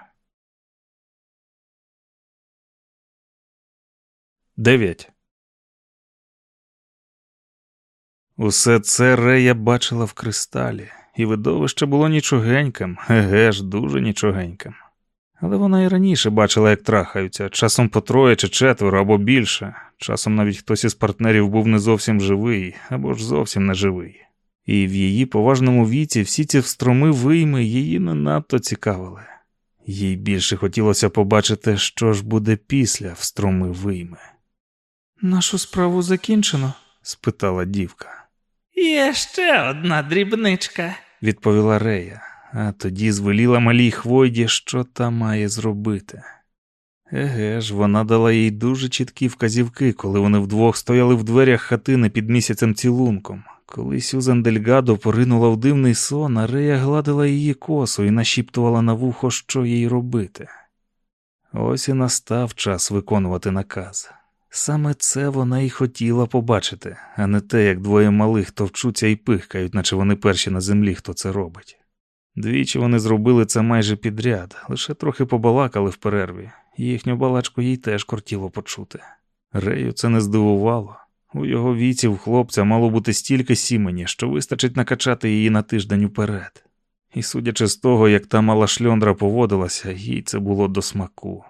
S1: 9. Усе це Рея бачила в кристалі, і видовище було нічогеньким, еге ж, дуже нічогеньким. Але вона і раніше бачила, як трахаються, часом по троє чи четверо або більше, часом навіть хтось із партнерів був не зовсім живий або ж зовсім не живий. І в її поважному віці всі ці встроми вийми її не надто цікавили. Їй більше хотілося побачити, що ж буде після встроми вийми.
S2: Нашу справу закінчено?
S1: спитала дівка.
S3: Є ще одна дрібничка,
S1: відповіла Рея, а тоді звеліла малій Хвойді, що та має зробити. Еге ж, вона дала їй дуже чіткі вказівки, коли вони вдвох стояли в дверях хатини під місяцем цілунком. Коли Сюзан Дельгадо поринула в дивний сон, а Рея гладила її косу і нашіптувала на вухо, що їй робити. Ось і настав час виконувати наказ. Саме це вона і хотіла побачити, а не те, як двоє малих товчуться і пихкають, наче вони перші на землі, хто це робить. Двічі вони зробили це майже підряд, лише трохи побалакали в перерві, їхню балачку їй теж кортіло почути. Рею це не здивувало. У його віці в хлопця мало бути стільки сімені, що вистачить накачати її на тиждень уперед. І судячи з того, як та мала шльондра поводилася, їй це було до смаку.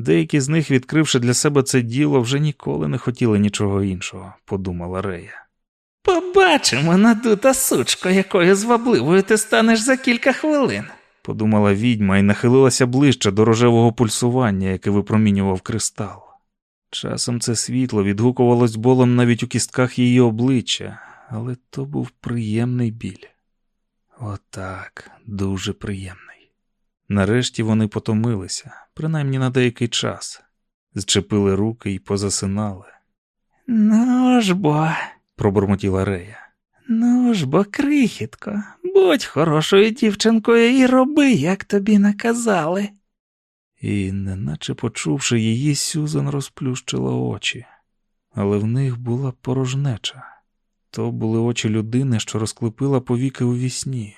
S1: Деякі з них, відкривши для себе це діло, вже ніколи не хотіли нічого іншого, подумала Рея.
S3: Побачимо, надута сучко, якою звабливою ти станеш за кілька хвилин,
S1: подумала відьма і нахилилася ближче до рожевого пульсування, яке випромінював кристал. Часом це світло відгукувалось болем навіть у кістках її обличчя, але то був приємний біль. Отак, дуже приємний. Нарешті вони потомилися, принаймні на деякий час, зчепили руки і позасинали.
S3: Ну ж бо,
S1: пробурмотіла Рея.
S3: Ну ж бо, крихітко, будь хорошою дівчинкою і роби, як тобі наказали.
S1: І, неначе почувши її, Сюзан розплющила очі, але в них була порожнеча. То були очі людини, що розклепила повіки у вісні.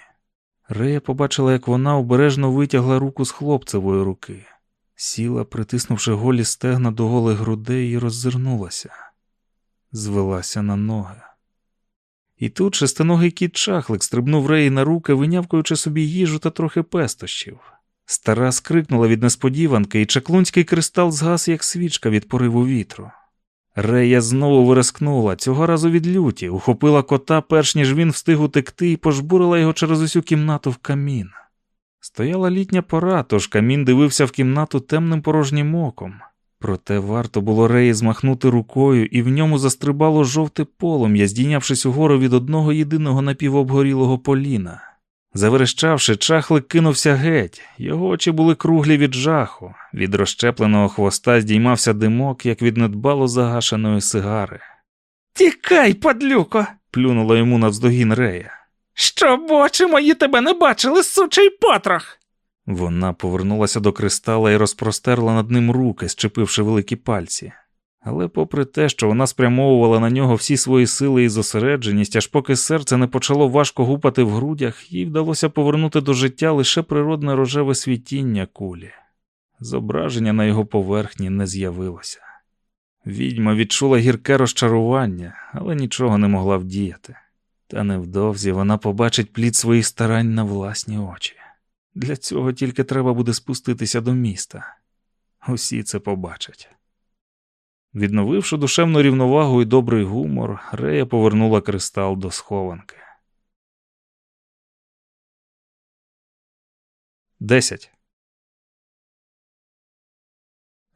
S1: Рея побачила, як вона обережно витягла руку з хлопцевої руки, сіла, притиснувши голі стегна до голих грудей, і роззирнулася, звелася на ноги. І тут шестиногий кіт чахлик стрибнув Реї на руки, винявкуючи собі їжу та трохи пестощів. Стара скрикнула від несподіванки, і чаклунський кристал згас, як свічка від пориву вітру. Рея знову вирискнула, цього разу від люті, ухопила кота, перш ніж він встиг утекти, і пожбурила його через усю кімнату в камін. Стояла літня пора, тож камін дивився в кімнату темним порожнім оком. Проте варто було Реї змахнути рукою, і в ньому застрибало жовте полум'я, здійнявшись угору від одного єдиного напівобгорілого поліна. Заверещавши, чахлик кинувся геть, його очі були круглі від жаху, від розщепленого хвоста здіймався димок, як від недбало загашеної сигари.
S3: Тікай, падлюко,
S1: плюнула йому навздогін Рея.
S3: Щоб очі мої тебе не бачили, сучий потрох.
S1: Вона повернулася до кристала і розпростерла над ним руки, щепивши великі пальці. Але, попри те, що вона спрямовувала на нього всі свої сили і зосередженість, аж поки серце не почало важко гупати в грудях, їй вдалося повернути до життя лише природне рожеве світіння кулі. Зображення на його поверхні не з'явилося. Відьма відчула гірке розчарування, але нічого не могла вдіяти. Та невдовзі вона побачить плід своїх старань на власні очі. Для цього тільки треба буде спуститися до міста. Усі це побачать. Відновивши душевну рівновагу і добрий гумор, Рея повернула кристал до схованки. 10.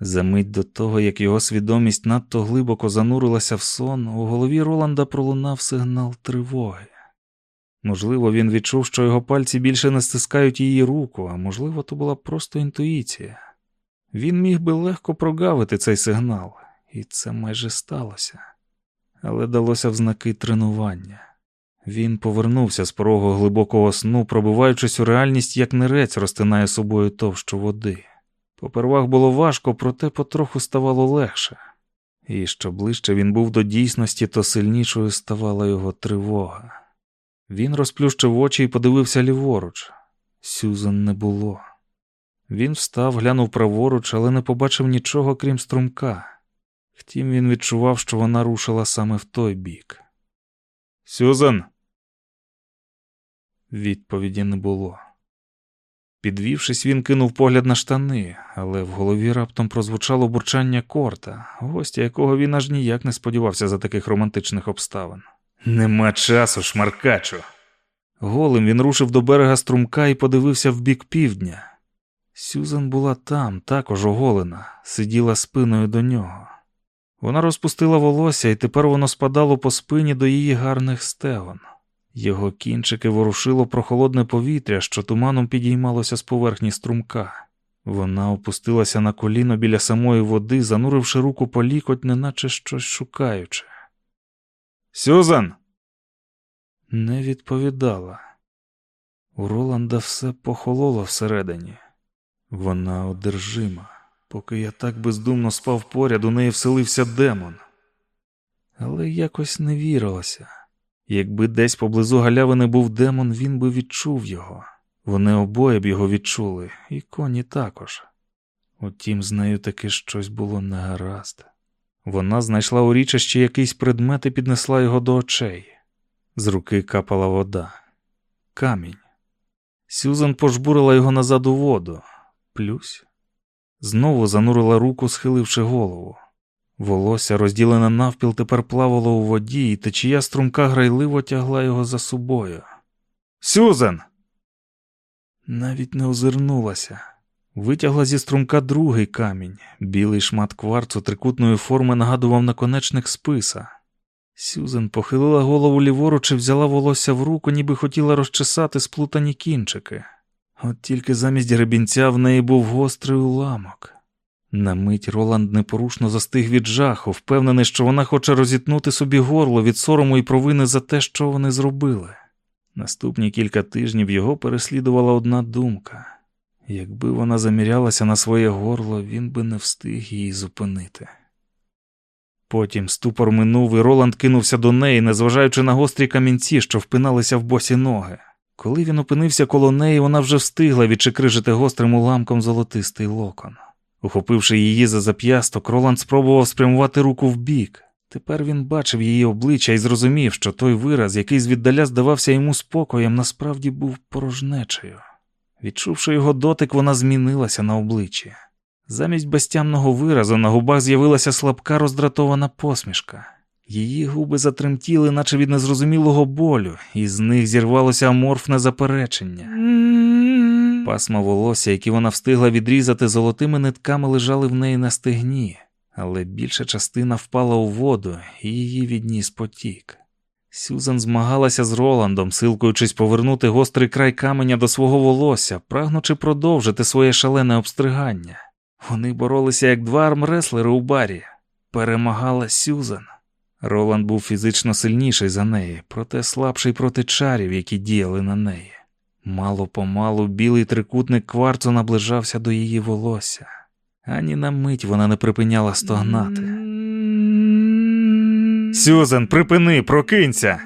S1: За мить до того, як його свідомість надто глибоко занурилася в сон, у голові Роланда пролунав сигнал тривоги. Можливо, він відчув, що його пальці більше не стискають її руку, а можливо, то була просто інтуїція. Він міг би легко прогавити цей сигнал, і це майже сталося, але далося в знаки тренування. Він повернувся з порогу глибокого сну, пробиваючись у реальність, як нерець розтинає собою товщу води. Попервах було важко, проте потроху ставало легше, і що ближче він був до дійсності, то сильнішою ставала його тривога. Він розплющив очі і подивився ліворуч. Сюзан не було. Він встав, глянув праворуч, але не побачив нічого, крім струмка. Втім, він відчував, що вона рушила саме в той бік. Сюзан. Відповіді не було. Підвівшись, він кинув погляд на штани, але в голові раптом прозвучало бурчання корта, гостя якого він аж ніяк не сподівався за таких романтичних обставин. Нема часу, шмаркачу. Голим він рушив до берега струмка і подивився в бік півдня. Сюзан була там, також оголена, сиділа спиною до нього. Вона розпустила волосся, і тепер воно спадало по спині до її гарних стегон. Його кінчики ворушило прохолодне повітря, що туманом підіймалося з поверхні струмка. Вона опустилася на коліно біля самої води, зануривши руку по лікоть, неначе щось шукаючи. Сюзан. Не відповідала. У Роланда все похололо всередині. Вона одержима. Поки я так бездумно спав поряд, у неї вселився демон. Але якось не вірилося. Якби десь поблизу галявини був демон, він би відчув його. Вони обоє б його відчули, і коні також. Утім, з нею таки щось було негаразд. Вона знайшла у річищі якийсь предмет і піднесла його до очей. З руки капала вода, камінь. Сюзан пожбурила його назад у воду, плюсь. Знову занурила руку, схиливши голову. Волосся, розділене навпіл, тепер плавало у воді, і течія струмка грайливо тягла його за собою. Сюзан! Навіть не озирнулася. Витягла зі струмка другий камінь. Білий шмат кварцу трикутної форми нагадував наконечник списа. Сюзен похилила голову ліворуч і взяла волосся в руку, ніби хотіла розчесати сплутані кінчики. От тільки замість гребінця в неї був гострий уламок. На мить Роланд непорушно застиг від жаху, впевнений, що вона хоче розітнути собі горло від сорому і провини за те, що вони зробили. Наступні кілька тижнів його переслідувала одна думка якби вона замірялася на своє горло, він би не встиг її зупинити. Потім ступор минув, і Роланд кинувся до неї, незважаючи на гострі камінці, що впиналися в босі ноги. Коли він опинився коло неї, вона вже встигла відчекрижити гострим уламком золотистий локон. Ухопивши її за зап'ясток, Роланд спробував спрямувати руку вбік. Тепер він бачив її обличчя і зрозумів, що той вираз, який звіддаля здавався йому спокоєм, насправді був порожнечею. Відчувши його дотик, вона змінилася на обличчі. Замість безтямного виразу на губах з'явилася слабка роздратована посмішка. Її губи затремтіли, наче від незрозумілого болю, і з них зірвалося аморфне заперечення. Пасма волосся, які вона встигла відрізати золотими нитками, лежали в неї на стегні, але більша частина впала у воду, і її відніс потік. Сюзан змагалася з Роландом, силкуючись повернути гострий край каменя до свого волосся, прагнучи продовжити своє шалене обстригання. Вони боролися як два армреслери у барі. Перемагала Сюзан. Роланд був фізично сильніший за неї, проте слабший проти чарів, які діяли на неї. Мало помалу білий трикутник кварцу наближався до її волосся, ані на мить вона не припиняла стогнати. Сюзан, припини, прокинься.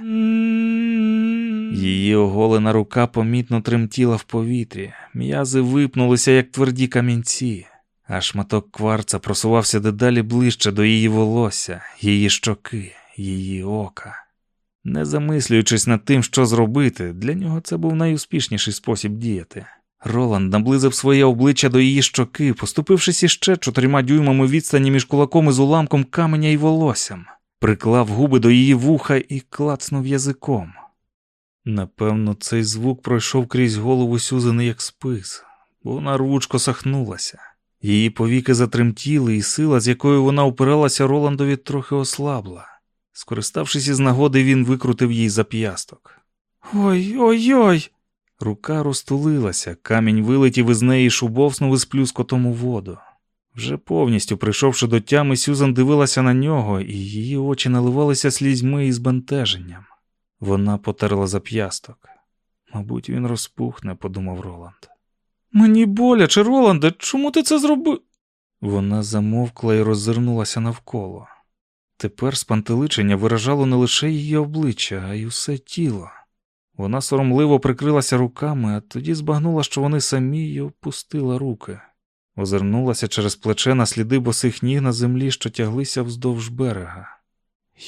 S1: Її оголена рука помітно тремтіла в повітрі, м'язи випнулися, як тверді камінці, а шматок кварца просувався дедалі ближче до її волосся, її щоки, її ока. Не замислюючись над тим, що зробити, для нього це був найуспішніший спосіб діяти. Роланд наблизив своє обличчя до її щоки, поступившись іще чотирма дюймами відстані між кулаком із уламком каменя і волоссям, приклав губи до її вуха і клацнув язиком. Напевно, цей звук пройшов крізь голову Сюзани як спис, бо вона рвучко сахнулася. Її повіки затремтіли, і сила, з якою вона опиралася Роландові, трохи ослабла. Скориставшись із нагоди, він викрутив їй зап'ясток.
S2: Ой ой ой.
S1: Рука розтулилася, камінь вилетів із неї і шубовснув із плюскотом у воду. Вже повністю прийшовши до тями, Сюзан дивилася на нього, і її очі наливалися слізьми і збентеженням. Вона потерла зап'ясток. Мабуть, він розпухне, подумав Роланд.
S2: Мені боляче, Роланде, чому ти це зробив?
S1: Вона замовкла і роззирнулася навколо. Тепер спантеличення виражало не лише її обличчя, а й усе тіло. Вона соромливо прикрилася руками, а тоді збагнула, що вони самі й опустила руки. Озирнулася через плече на сліди босих ніг на землі, що тяглися вздовж берега.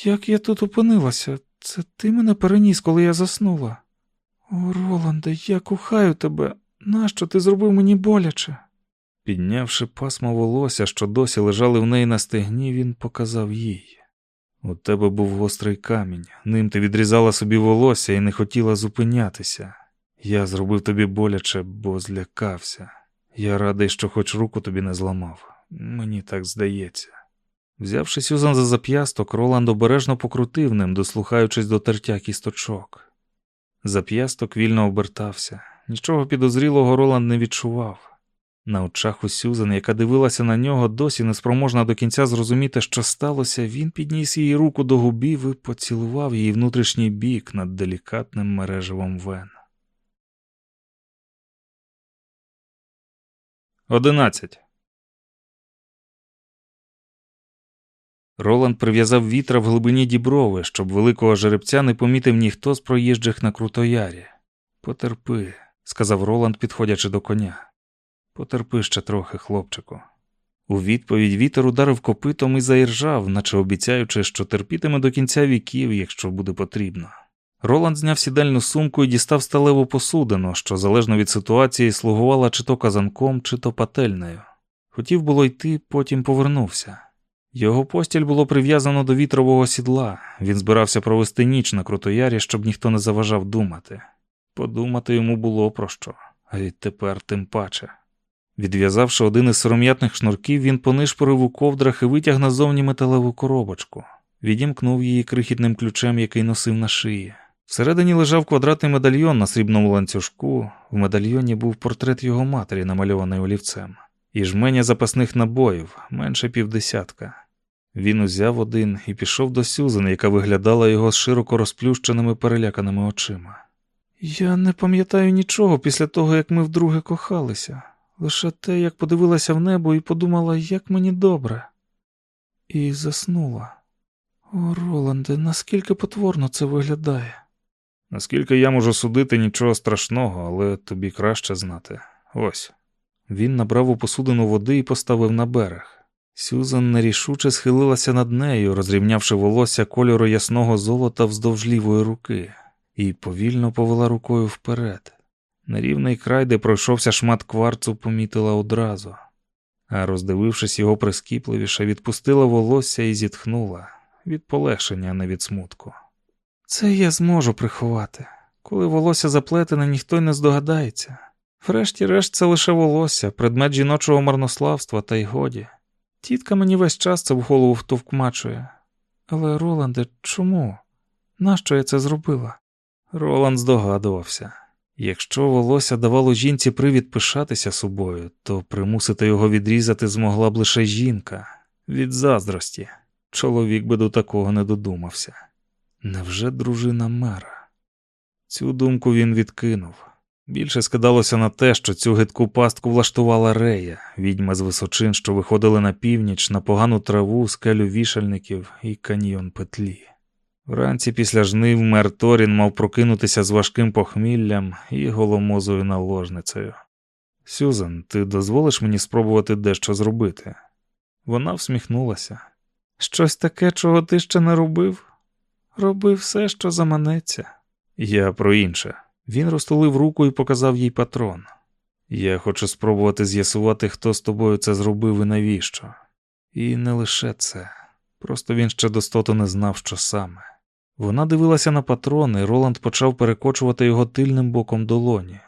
S2: Як я тут опинилася? Це ти мене переніс, коли я заснула. О, Роланде, я кохаю тебе. Нащо ти зробив мені боляче?
S1: Піднявши пасмо волосся, що досі лежали в неї на стегні, він показав їй. У тебе був гострий камінь, ним ти відрізала собі волосся і не хотіла зупинятися. Я зробив тобі боляче, бо злякався. Я радий, що хоч руку тобі не зламав. Мені так здається. Взявши Сюзан за зап'ясток, Роланд обережно покрутив ним, дослухаючись до тертя кісточок. Зап'ясток вільно обертався. Нічого підозрілого Роланд не відчував. На очах у Сюзан, яка дивилася на нього, досі неспроможна до кінця зрозуміти, що сталося, він підніс її руку до губів і поцілував її внутрішній бік над делікатним мережевом вен. Одинадцять. Роланд прив'язав вітра в глибині діброви, щоб великого жеребця не помітив ніхто з проїжджих на крутоярі. Потерпи, сказав Роланд, підходячи до коня. Потерпи ще трохи, хлопчику. У відповідь вітер ударив копитом і заіржав, наче обіцяючи, що терпітиме до кінця віків, якщо буде потрібно. Роланд зняв сідальну сумку і дістав сталеву посудину, що залежно від ситуації слугувала чи то казанком, чи то пательнею. Хотів було йти, потім повернувся. Його постіль було прив'язано до вітрового сідла. Він збирався провести ніч на крутоярі, щоб ніхто не заважав думати. Подумати йому було про що, а відтепер тим паче. Відв'язавши один із сором'ятних шнурків, він понишпорив у ковдрах і витяг назовні металеву коробочку, відімкнув її крихітним ключем, який носив на шиї. Всередині лежав квадратний медальйон на срібному ланцюжку. В медальйоні був портрет його матері, намальований олівцем, і жменя запасних набоїв менше півдесятка. Він узяв один і пішов до Сюзан, яка виглядала його з широко розплющеними переляканими очима.
S2: Я не пам'ятаю нічого після того, як ми вдруге кохалися, лише те, як подивилася в небо і подумала, як мені добре, і заснула. О, Роланде, наскільки потворно це виглядає.
S1: Наскільки я можу судити, нічого страшного, але тобі краще знати. Ось. Він набрав у посудину води і поставив на берег. Сюзан нерішуче схилилася над нею, розрівнявши волосся кольору ясного золота вздовж лівої руки, і повільно повела рукою вперед. Нерівний край, де пройшовся шмат кварцу, помітила одразу, а роздивившись його прискіпливіше, відпустила волосся і зітхнула від полегшення, а не від смутку.
S2: Це я зможу приховати. Коли волосся заплетене, ніхто й не здогадається. Врешті-решт, це лише волосся, предмет жіночого марнославства, та й годі. Тітка мені весь час це в голову втовкмачує. Але, Роланде, чому? Нащо я це зробила?
S1: Роланд здогадувався. Якщо волосся давало жінці привід пишатися собою, то примусити його відрізати змогла б лише жінка від заздрості. Чоловік би до такого не додумався. Невже дружина мера? Цю думку він відкинув. Більше скидалося на те, що цю гидку пастку влаштувала Рея, відьма з височин, що виходили на північ, на погану траву, скелю вішальників і каньйон петлі. Вранці після жнив мер Торін мав прокинутися з важким похміллям і голомозою наложницею. Сюзан, ти дозволиш мені спробувати дещо зробити? Вона всміхнулася.
S2: Щось таке, чого ти ще не робив? Роби все, що заманеться.
S1: Я про інше. Він розтулив руку і показав їй патрон. Я хочу спробувати з'ясувати, хто з тобою це зробив і навіщо. І не лише це. Просто він ще достото не знав, що саме. Вона дивилася на патрон, і Роланд почав перекочувати його тильним боком долоні.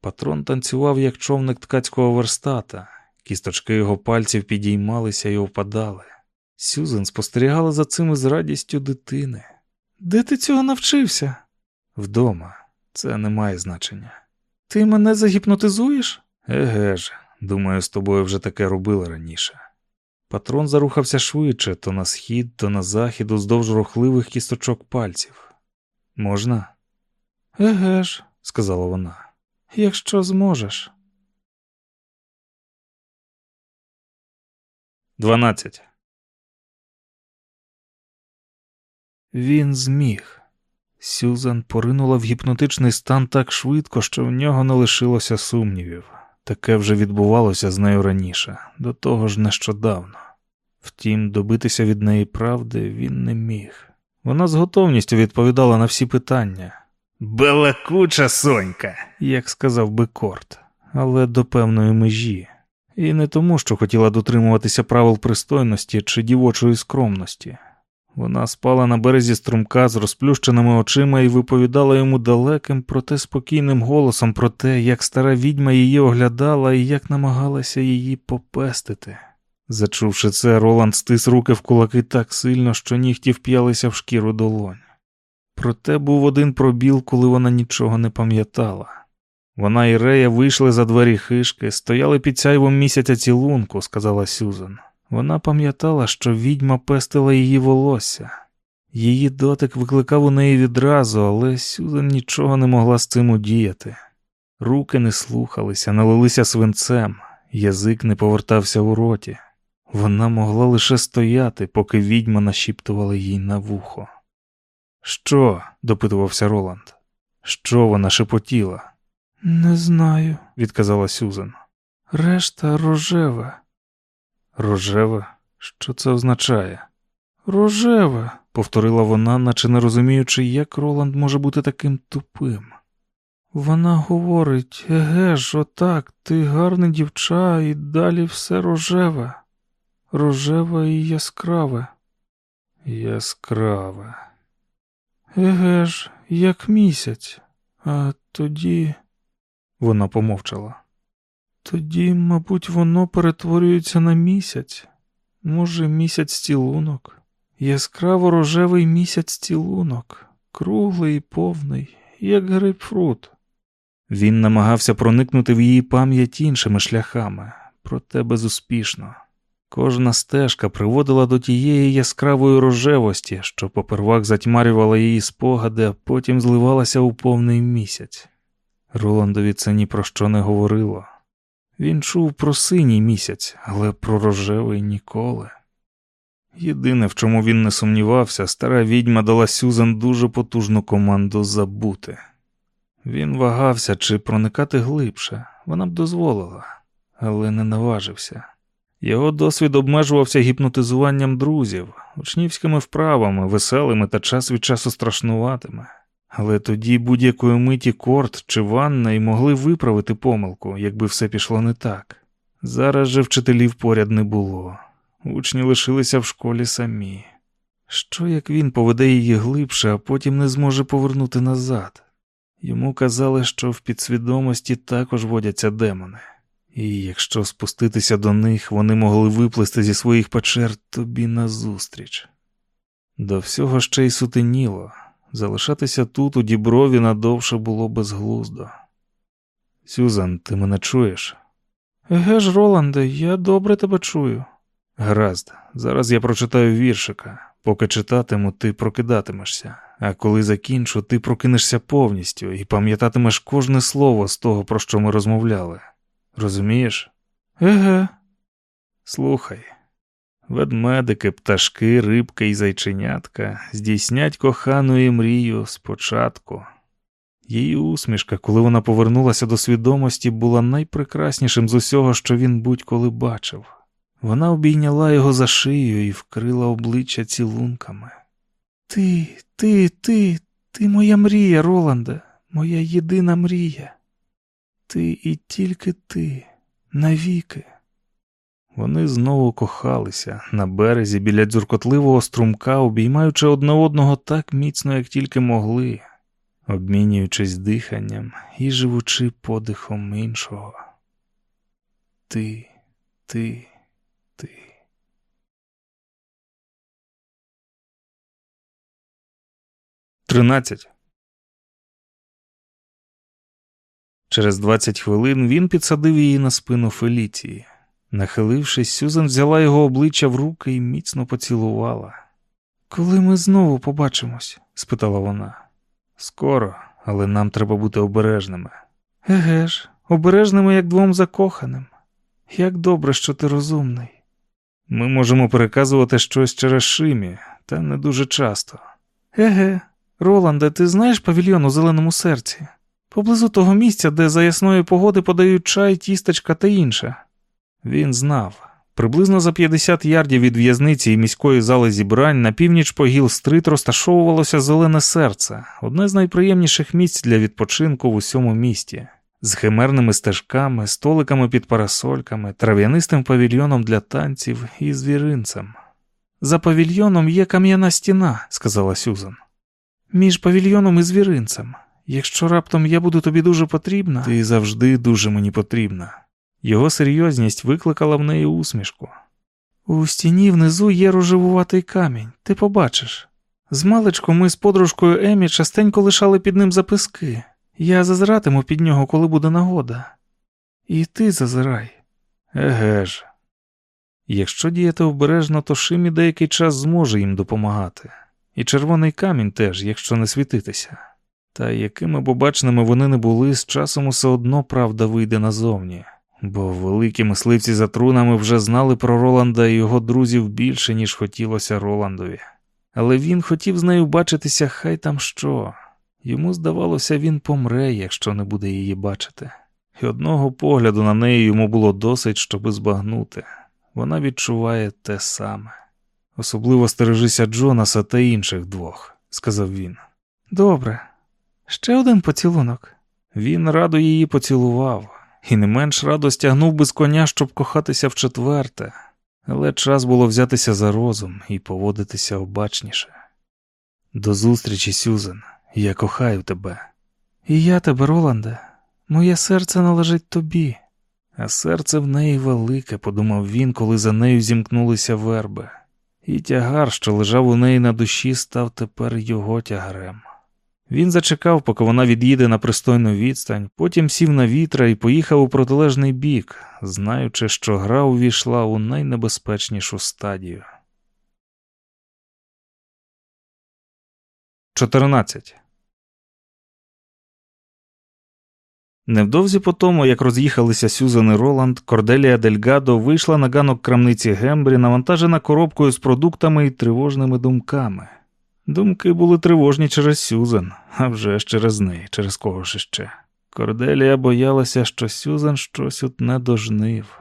S1: Патрон танцював, як човник ткацького верстата, кісточки його пальців підіймалися і опадали. Сюзен спостерігала за цим із радістю дитини.
S2: Де ти цього навчився?
S1: Вдома, це не має значення.
S2: Ти мене загіпнотизуєш?
S1: Еге ж, думаю, з тобою вже таке робили раніше. Патрон зарухався швидше то на схід, то на захід уздовж рухливих кісточок пальців. Можна?
S2: Еге ж,
S1: сказала вона.
S2: Якщо зможеш.
S1: Дванадцять. Він зміг. Сюзан поринула в гіпнотичний стан так швидко, що в нього не лишилося сумнівів. Таке вже відбувалося з нею раніше, до того ж нещодавно. Втім, добитися від неї правди він не міг. Вона з готовністю відповідала на всі питання.
S3: Балакуча сонька,
S1: як сказав би Корт, але до певної межі. І не тому, що хотіла дотримуватися правил пристойності чи дівочої скромності. Вона спала на березі струмка з розплющеними очима і виповідала йому далеким, проте спокійним голосом про те, як стара відьма її оглядала і як намагалася її попестити. Зачувши це, Роланд стис руки в кулаки так сильно, що нігті вп'ялися в шкіру долонь. Проте був один пробіл, коли вона нічого не пам'ятала. Вона і Рея вийшли за двері хишки, стояли під сяйвом місяця цілунку, сказала Сюзан. Вона пам'ятала, що відьма пестила її волосся. Її дотик викликав у неї відразу, але Сюзан нічого не могла з цим удіяти. Руки не слухалися, налилися свинцем, язик не повертався у роті. Вона могла лише стояти, поки відьма нашіптувала їй на вухо. Що? допитувався Роланд. Що вона шепотіла?
S2: Не знаю,
S1: відказала Сюзан.
S2: Решта рожева.
S1: Рожеве? Що це означає?
S2: Рожеве,
S1: повторила вона, наче не розуміючи, як Роланд може бути таким тупим.
S2: Вона говорить, еге ж, отак, ти гарне дівча, і далі все рожеве, рожеве і яскраве.
S1: Яскраве.
S2: Еге ж, як місяць, а тоді.
S1: Вона помовчала.
S2: Тоді, мабуть, воно перетворюється на місяць. Може, місяць цілунок, яскраво рожевий місяць цілунок, круглий і повний, як грейпфрут.
S1: Він намагався проникнути в її пам'ять іншими шляхами, проте безуспішно. Кожна стежка приводила до тієї яскравої рожевості, що попервах затьмарювала її спогади, а потім зливалася у повний місяць. Роландові це ні про що не говорило. Він чув про синій місяць, але про рожевий ніколи. Єдине, в чому він не сумнівався, стара відьма дала Сюзан дуже потужну команду забути. Він вагався, чи проникати глибше, вона б дозволила, але не наважився. Його досвід обмежувався гіпнотизуванням друзів, учнівськими вправами, веселими та час від часу страшнуватими. Але тоді будь-якої миті корт чи ванна й могли виправити помилку, якби все пішло не так. Зараз же вчителів поряд не було. Учні лишилися в школі самі. Що як він поведе її глибше, а потім не зможе повернути назад? Йому казали, що в підсвідомості також водяться демони, і якщо спуститися до них, вони могли виплисти зі своїх печер тобі назустріч. До всього ще й сутеніло. Залишатися тут у діброві надовше було безглуздо. Сюзан, ти мене чуєш?
S2: Еге ж, Роланде, я добре тебе чую.
S1: Гаразд, зараз я прочитаю віршика. Поки читатиму, ти прокидатимешся, а коли закінчу, ти прокинешся повністю і пам'ятатимеш кожне слово з того, про що ми розмовляли. Розумієш?
S2: Еге.
S1: Слухай. Ведмедики, пташки, рибки і зайченятка здійснять кохану мрію спочатку. Її усмішка, коли вона повернулася до свідомості, була найпрекраснішим з усього, що він будь-коли бачив. Вона обійняла його за шию і вкрила обличчя цілунками.
S2: Ти, ти, ти, ти моя мрія, Роланде, моя єдина мрія.
S1: Ти і тільки ти, навіки. Вони знову кохалися на березі біля дзюркотливого струмка, обіймаючи одне одного так міцно, як тільки могли, обмінюючись диханням і живучи подихом іншого. Ти, ти, ти. Тринадцять. Через двадцять хвилин він підсадив її на спину Феліції. Нахилившись, Сюзан взяла його обличчя в руки і міцно поцілувала. Коли ми знову побачимось? спитала вона. Скоро, але нам треба бути обережними. Еге ж, обережними, як двом закоханим. Як добре, що ти розумний. Ми можемо переказувати щось через шимі, та не дуже часто. Еге, Роланде, ти знаєш павільйон у зеленому серці? Поблизу того місця, де за ясної погоди подають чай, тістечка та інше. Він знав. Приблизно за 50 ярдів від в'язниці і міської зали зібрань на північ по Гіл-стрит розташовувалося зелене серце, одне з найприємніших місць для відпочинку в усьому місті, з химерними стежками, столиками під парасольками, трав'янистим павільйоном для танців і звіринцем. За павільйоном є кам'яна стіна, сказала Сюзан. Між павільйоном і звіринцем. Якщо раптом я буду тобі дуже потрібна, ти завжди дуже мені потрібна. Його серйозність викликала в неї усмішку. У стіні внизу є рожевуватий камінь, ти побачиш. З ми з подружкою Емі частенько лишали під ним записки. Я зазиратиму під нього, коли буде нагода. І ти зазирай. Еге ж. Якщо діяти обережно, то Шимі деякий час зможе їм допомагати. І червоний камінь теж, якщо не світитися. Та якими б обачними вони не були, з часом усе одно правда вийде назовні бо великі мисливці за трунами вже знали про Роланда і його друзів більше, ніж хотілося Роландові. Але він хотів з нею бачитися хай там що. Йому здавалося, він помре, якщо не буде її бачити. І одного погляду на неї йому було досить, щоби збагнути. Вона відчуває те саме. Особливо стережися Джонаса та інших двох, сказав він. Добре, ще один поцілунок. Він радо її поцілував і не менш радо стягнув би з коня, щоб кохатися в четверте, але час було взятися за розум і поводитися обачніше. До зустрічі, Сюзен, я кохаю тебе. І я тебе, Роланде, моє серце належить тобі, а серце в неї велике, подумав він, коли за нею зімкнулися верби, і тягар, що лежав у неї на душі, став тепер його тягарем. Він зачекав, поки вона від'їде на пристойну відстань, потім сів на вітра і поїхав у протилежний бік, знаючи, що гра увійшла у найнебезпечнішу стадію. 14. Невдовзі по тому, як роз'їхалися Сюзан і Роланд, Корделія Дельгадо вийшла на ганок крамниці Гембрі, навантажена коробкою з продуктами і тривожними думками. Думки були тривожні через Сюзан, а вже ж через неї, через кого ж іще. Корделія боялася, що Сюзан щось от не дожнив.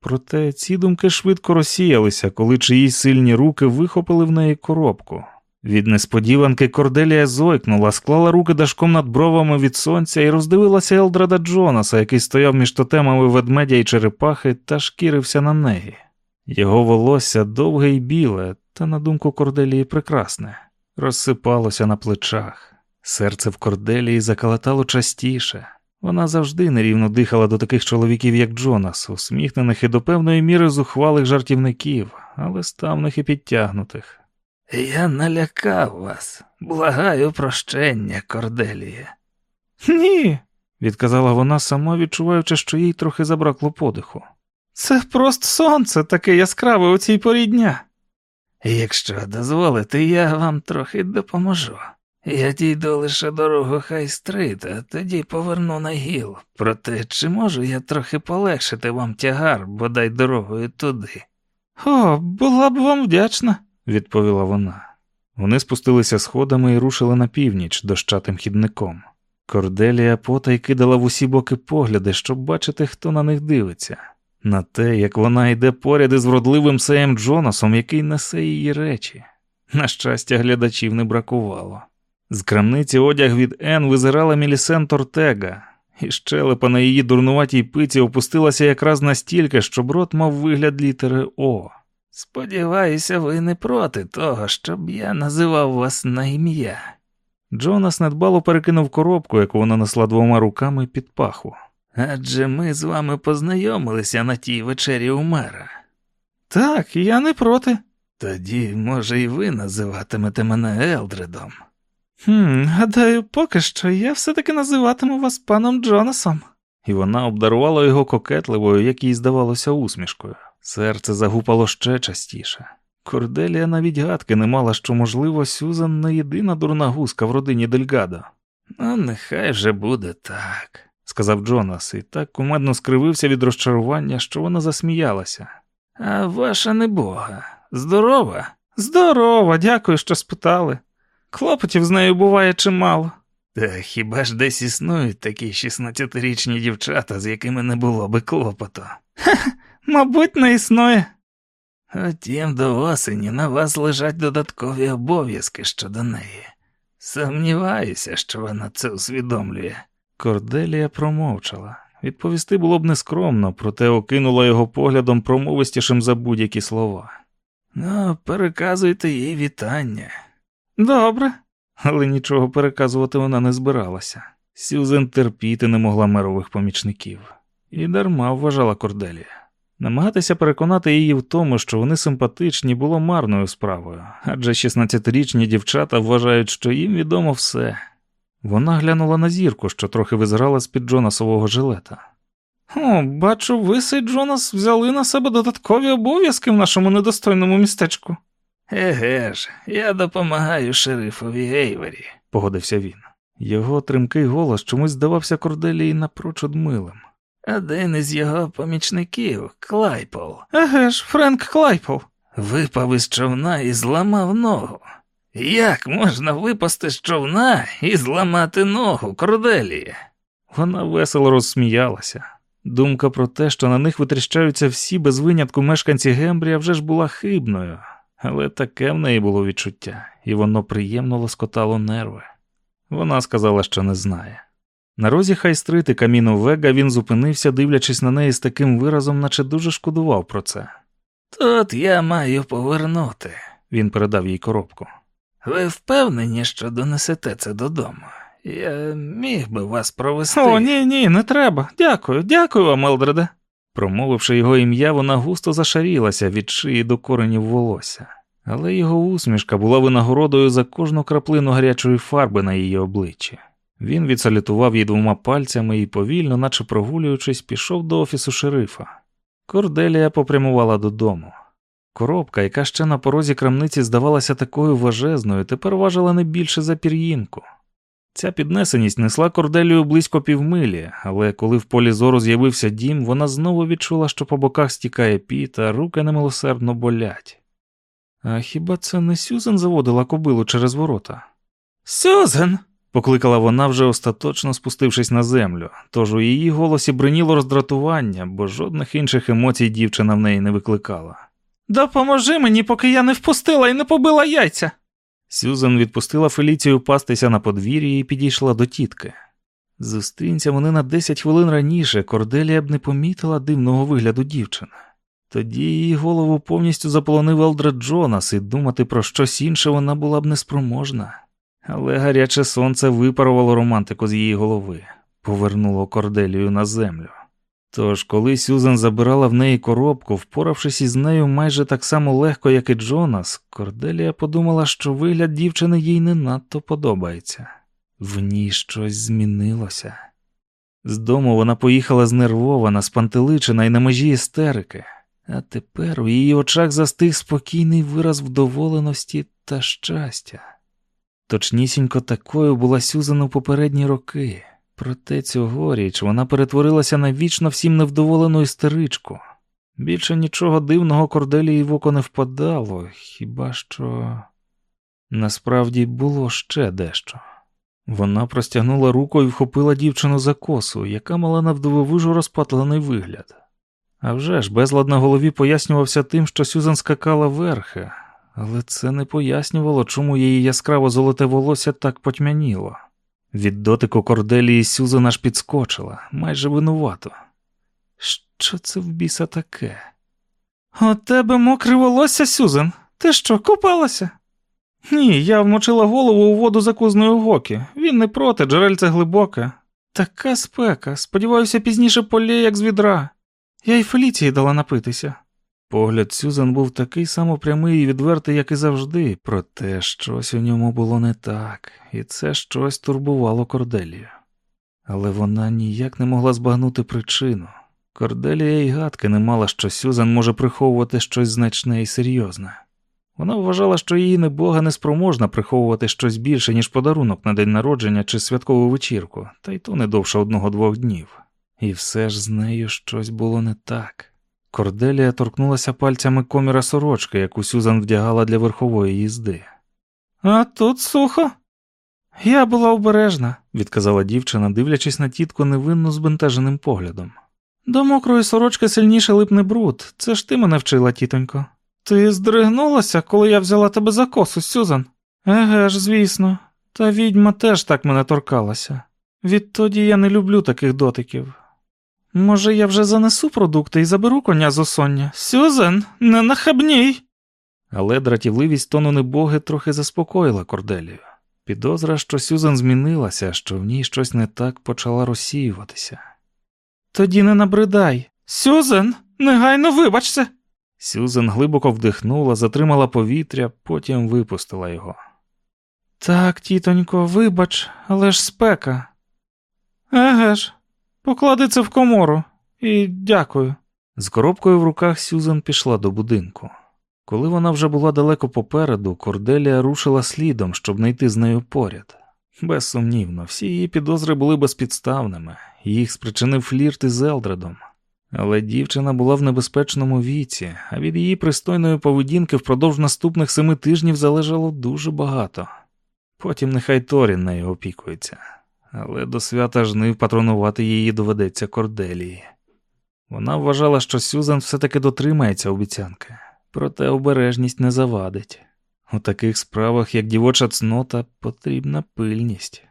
S1: Проте ці думки швидко розсіялися, коли чиїсь сильні руки вихопили в неї коробку. Від несподіванки Корделія зойкнула, склала руки дашком над бровами від сонця і роздивилася Елдрада Джонаса, який стояв між тотемами ведмедя і черепахи, та шкірився на неї. Його волосся довге й біле, та, на думку Корделії, прекрасне розсипалося на плечах. Серце в корделії закалатало частіше. Вона завжди нерівно дихала до таких чоловіків, як Джонас, усміхнених і до певної міри зухвалих жартівників, але ставних і підтягнутих.
S3: Я налякав вас, благаю прощення, Корделіє.
S1: Ні, відказала вона, сама відчуваючи, що їй трохи забракло подиху. Це просто сонце таке яскраве у цій порі дня.
S3: Якщо дозволите, я вам трохи допоможу. Я дійду лише дорогу Хай-стрит, а тоді поверну на гіл. Проте чи можу я трохи полегшити вам тягар, бодай дорогою туди?
S1: О, була б вам вдячна, відповіла вона. Вони спустилися сходами і рушили на північ дощатим хідником. Корделія потай кидала в усі боки погляди, щоб бачити, хто на них дивиться на те, як вона йде поряд із вродливим Сеєм Джонасом, який несе її речі. На щастя, глядачів не бракувало. З крамниці одяг від Ен визирала Мілісен Тортега, і щелепа на її дурнуватій пиці опустилася якраз настільки, щоб рот мав вигляд літери О.
S3: Сподіваюся, ви не проти того, щоб я називав вас на ім'я.
S1: Джонас недбало перекинув коробку, яку вона несла двома руками під паху.
S3: Адже ми з вами познайомилися на тій вечері у мера.
S2: Так, я не проти.
S3: Тоді, може, і ви називатимете мене Елдредом.
S2: Хм, гадаю, поки що я все-таки називатиму вас паном Джонасом.
S1: І вона обдарувала його кокетливою, як їй здавалося, усмішкою. Серце загупало ще частіше. Корделія навіть гадки не мала, що, можливо, Сюзан не єдина дурна гуска в родині Дельгадо.
S3: Ну, нехай же буде так,
S1: сказав Джонас, і так кумедно скривився від розчарування, що вона засміялася.
S3: А ваша небога здорова?
S2: Здорова, дякую, що спитали. Клопотів з нею буває чимало.
S3: Та хіба ж десь існують такі 16-річні дівчата, з якими не було би клопоту?
S2: Ха, мабуть, не існує.
S3: Втім, до осені на вас лежать додаткові обов'язки щодо неї. Сумніваюся, що вона це усвідомлює.
S1: Корделія промовчала. Відповісти було б нескромно, проте окинула його поглядом промовистішим за будь-які слова.
S3: Ну, переказуйте їй вітання.
S2: Добре,
S1: але нічого переказувати вона не збиралася. Сюзен терпіти не могла мерових помічників, і дарма вважала Корделія. Намагатися переконати її в тому, що вони симпатичні, було марною справою, адже 16-річні дівчата вважають, що їм відомо все. Вона глянула на зірку, що трохи визирала з-під Джонасового жилета.
S2: О, бачу, ви сей Джонас взяли на себе додаткові обов'язки в нашому недостойному містечку.
S3: Еге ж, я допомагаю шерифові Ейвері,
S1: погодився він. Його тремкий голос чомусь здавався Корделії напрочуд милим.
S3: Один із його помічників, Клайпол.
S2: Еге ж, Френк Клайпол.
S3: Випав із човна і зламав ногу. Як можна випасти з човна і зламати ногу, Корделія?
S1: Вона весело розсміялася. Думка про те, що на них витріщаються всі без винятку мешканці Гембрія, вже ж була хибною, але таке в неї було відчуття, і воно приємно лоскотало нерви. Вона сказала, що не знає. На розі хайстрити каміну Вега він зупинився, дивлячись на неї з таким виразом, наче дуже шкодував про це.
S3: Тут я маю повернути,
S1: він передав їй коробку.
S3: Ви впевнені, що донесете це додому? Я міг би вас провести.
S2: О, ні, ні, не треба. Дякую, дякую вам, Елдреде.
S1: Промовивши його ім'я, вона густо зашарілася від шиї до коренів волосся, але його усмішка була винагородою за кожну краплину гарячої фарби на її обличчі. Він відсалютував їй двома пальцями і повільно, наче прогулюючись, пішов до офісу шерифа. Корделія попрямувала додому. Коробка, яка ще на порозі крамниці здавалася такою важезною, тепер важила не більше за пір'їнку. Ця піднесеність несла корделію близько півмилі, але коли в полі зору з'явився дім, вона знову відчула, що по боках стікає піт, а руки немилосердно болять. А хіба це не Сюзен заводила кобилу через ворота?
S2: Сюзен.
S1: покликала вона, вже остаточно спустившись на землю, тож у її голосі бриніло роздратування, бо жодних інших емоцій дівчина в неї не викликала.
S2: Допоможи мені, поки я не впустила і не побила яйця.
S1: Сюзан відпустила Феліцію пастися на подвір'ї і підійшла до тітки. Зустрінься вони на 10 хвилин раніше, Корделія б не помітила дивного вигляду дівчини. Тоді її голову повністю заполонив Елдред Джонас, і думати про щось інше вона була б неспроможна. Але гаряче сонце випарувало романтику з її голови, повернуло Корделію на землю. Тож, коли Сюзан забирала в неї коробку, впоравшись із нею майже так само легко, як і Джонас, Корделія подумала, що вигляд дівчини їй не надто подобається. В ній щось змінилося. З дому вона поїхала знервована, спантеличена і на межі істерики, а тепер у її очах застиг спокійний вираз вдоволеності та щастя. Точнісінько такою була Сюзан у попередні роки. Проте цьогоріч вона перетворилася на вічно всім невдоволену істеричку. Більше нічого дивного корделії в око не впадало, хіба що насправді було ще дещо. Вона простягнула руку і вхопила дівчину за косу, яка мала навдивовижу розпатлений вигляд. А вже ж безлад на голові пояснювався тим, що Сюзан скакала верхи, але це не пояснювало, чому її яскраво золоте волосся так потьмяніло. Від дотику корделії Сюзан аж підскочила, майже винувато. Що це в біса таке?
S2: У тебе мокре волосся, Сюзан. Ти що, купалася? Ні, я вмочила голову у воду закузною гокі. Він не проти, джерельце глибоке. Така спека. Сподіваюся, пізніше полє, як з відра. Я й Феліції дала напитися.
S1: Погляд Сюзан був такий само прямий і відвертий, як і завжди, проте щось у ньому було не так, і це щось турбувало Корделію. Але вона ніяк не могла збагнути причину. Корделія й гадки не мала, що Сюзан може приховувати щось значне і серйозне. Вона вважала, що її небога не спроможна приховувати щось більше, ніж подарунок на день народження чи святкову вечірку, та й то не довше одного-двох днів. І все ж з нею щось було не так. Корделія торкнулася пальцями коміра сорочки, яку Сюзан вдягала для верхової їзди.
S2: А тут сухо. Я була обережна,
S1: відказала дівчина, дивлячись на тітку невинно збентеженим поглядом.
S2: До мокрої сорочки сильніше липне бруд. Це ж ти мене вчила, тітонько. Ти здригнулася, коли я взяла тебе за косу, Сюзан? Еге ж, звісно, та відьма теж так мене торкалася. Відтоді я не люблю таких дотиків. Може, я вже занесу продукти і заберу коня з осоння. Сюзан, не нахабній.
S1: Але дратівливість тону небоги трохи заспокоїла Корделію. Підозра, що Сюзан змінилася, що в ній щось не так почала розсіюватися.
S2: Тоді не набридай. Сюзан, негайно вибачся.
S1: Сюзан глибоко вдихнула, затримала повітря, потім випустила його.
S2: Так, тітонько, вибач, але ж спека. Еге ж, поклади це в комору і дякую.
S1: З коробкою в руках Сюзан пішла до будинку. Коли вона вже була далеко попереду, Корделія рушила слідом, щоб не йти з нею поряд. Безсумнівно, всі її підозри були безпідставними, їх спричинив флірт із Елдредом. Але дівчина була в небезпечному віці, а від її пристойної поведінки впродовж наступних семи тижнів залежало дуже багато. Потім нехай Торін нею опікується, але до свята жнив патронувати її доведеться Корделії. Вона вважала, що Сюзан все-таки дотримається обіцянки, проте обережність не завадить. У таких справах, як дівоча цнота, потрібна пильність.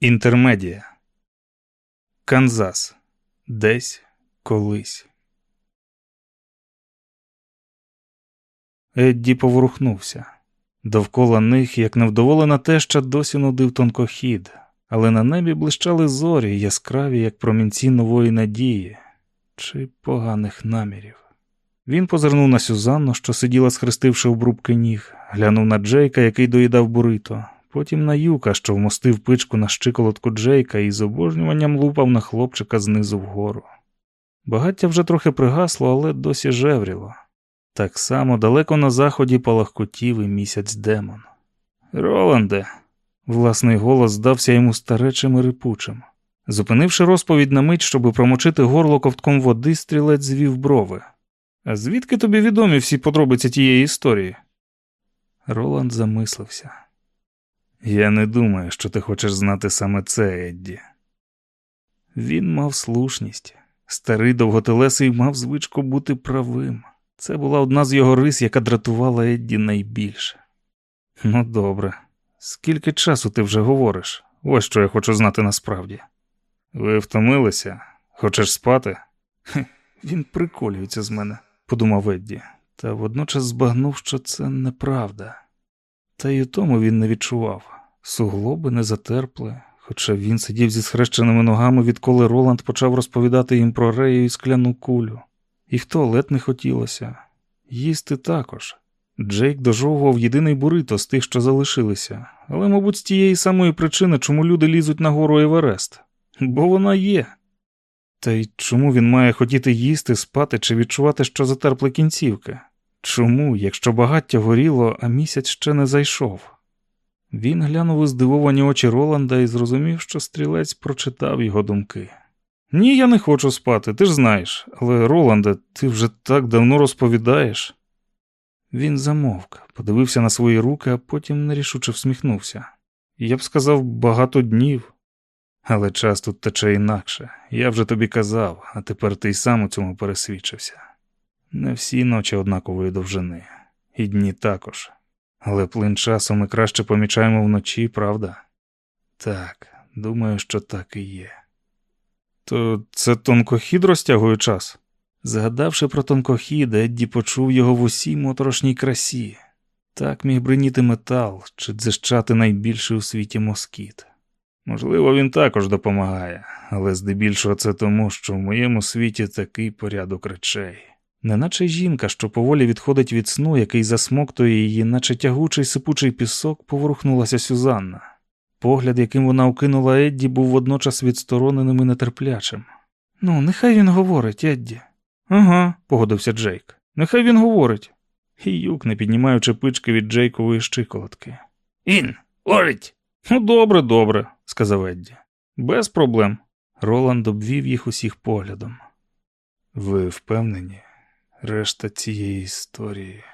S1: Інтермедія Канзас. Десь колись. Едді поворухнувся. Довкола них, як невдоволена теща, досі нудив тонкохід, але на небі блищали зорі, яскраві, як промінці нової надії чи поганих намірів. Він позирнув на Сюзанну, що сиділа, схрестивши обрубки ніг, глянув на Джейка, який доїдав бурито, потім на юка, що вмостив пичку на щиколотку Джейка і з обожнюванням лупав на хлопчика знизу вгору. Багаття вже трохи пригасло, але досі жевріло. Так само далеко на заході палахкотів і місяць демон. Роланде, власний голос здався йому старечим і рипучим. Зупинивши розповідь на мить, щоб промочити горло ковтком води, стрілець звів брови. А звідки тобі відомі всі подробиці тієї історії? Роланд замислився. Я не думаю, що ти хочеш знати саме це, Едді. Він мав слушність. Старий довготелесий мав звичку бути правим. Це була одна з його рис, яка дратувала Едді найбільше. Ну, добре, скільки часу ти вже говориш? Ось що я хочу знати насправді. Ви втомилися? Хочеш спати? Він приколюється з мене, подумав Едді, та водночас збагнув, що це неправда. Та й у тому він не відчував. Суглоби не затерпли, хоча він сидів зі схрещеними ногами, відколи Роланд почав розповідати їм про рею і скляну кулю. І в туалет не хотілося. Їсти також. Джейк дожовував єдиний бурито з тих, що залишилися, але, мабуть, з тієї самої причини, чому люди лізуть на гору Еверест. Бо вона є. Та й чому він має хотіти їсти, спати чи відчувати, що затерпли кінцівки? Чому, якщо багаття горіло, а місяць ще не зайшов? Він глянув у здивовані очі Роланда і зрозумів, що стрілець прочитав його думки. Ні, я не хочу спати, ти ж знаєш, але, Роланде, ти вже так давно розповідаєш. Він замовк, подивився на свої руки, а потім нерішуче всміхнувся. Я б сказав, багато днів. Але час тут тече інакше. Я вже тобі казав, а тепер ти й сам у цьому пересвідчився. Не всі ночі однакової довжини, і дні також. Але плин часу ми краще помічаємо вночі, правда? Так, думаю, що так і є. То це тонкохід розтягує час. Згадавши про тонкохід, Едді почув його в усій моторошній красі. Так міг бриніти метал чи дзищати найбільший у світі москіт. Можливо, він також допомагає, але здебільшого це тому, що в моєму світі такий порядок речей. Неначе жінка, що поволі відходить від сну, який засмоктує її, наче тягучий сипучий пісок, поворухнулася Сюзанна. Погляд, яким вона окинула Едді, був водночас відстороненим і нетерплячим.
S2: Ну, нехай він говорить, Едді.
S1: Ага, погодився Джейк. Нехай він говорить. І юк, не піднімаючи пички від Джейкової щиколотки.
S3: Він говорить.
S1: Ну, добре, добре, сказав Едді. Без проблем. Роланд обвів їх усіх поглядом. Ви впевнені, решта цієї історії.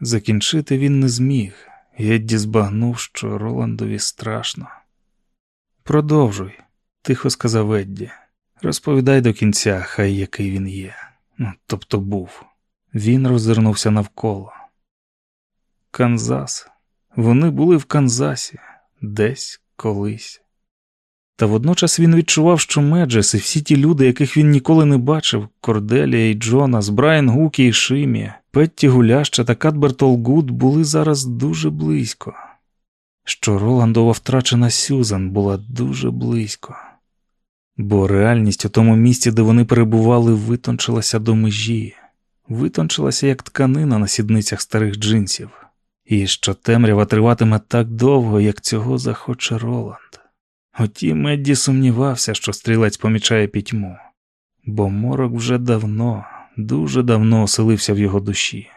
S1: Закінчити він не зміг, і Едді збагнув, що Роландові страшно. Продовжуй, тихо сказав Едді. Розповідай до кінця, хай який він є. Ну, тобто був. Він роззирнувся навколо. Канзас. Вони були в Канзасі, десь колись. Та водночас він відчував, що Меджес і всі ті люди, яких він ніколи не бачив Корделія і Джонас, Брайан Гукі і Шимі, Петті Гуляща та Катберт Олгуд були зараз дуже близько, що Роландова втрачена Сюзан була дуже близько, бо реальність у тому місці, де вони перебували, витончилася до межі, витончилася як тканина на сідницях старих джинсів, і що темрява триватиме так довго, як цього захоче Роланд. Утім, Медді сумнівався, що стрілець помічає пітьму, бо морок вже давно, дуже давно оселився в його душі,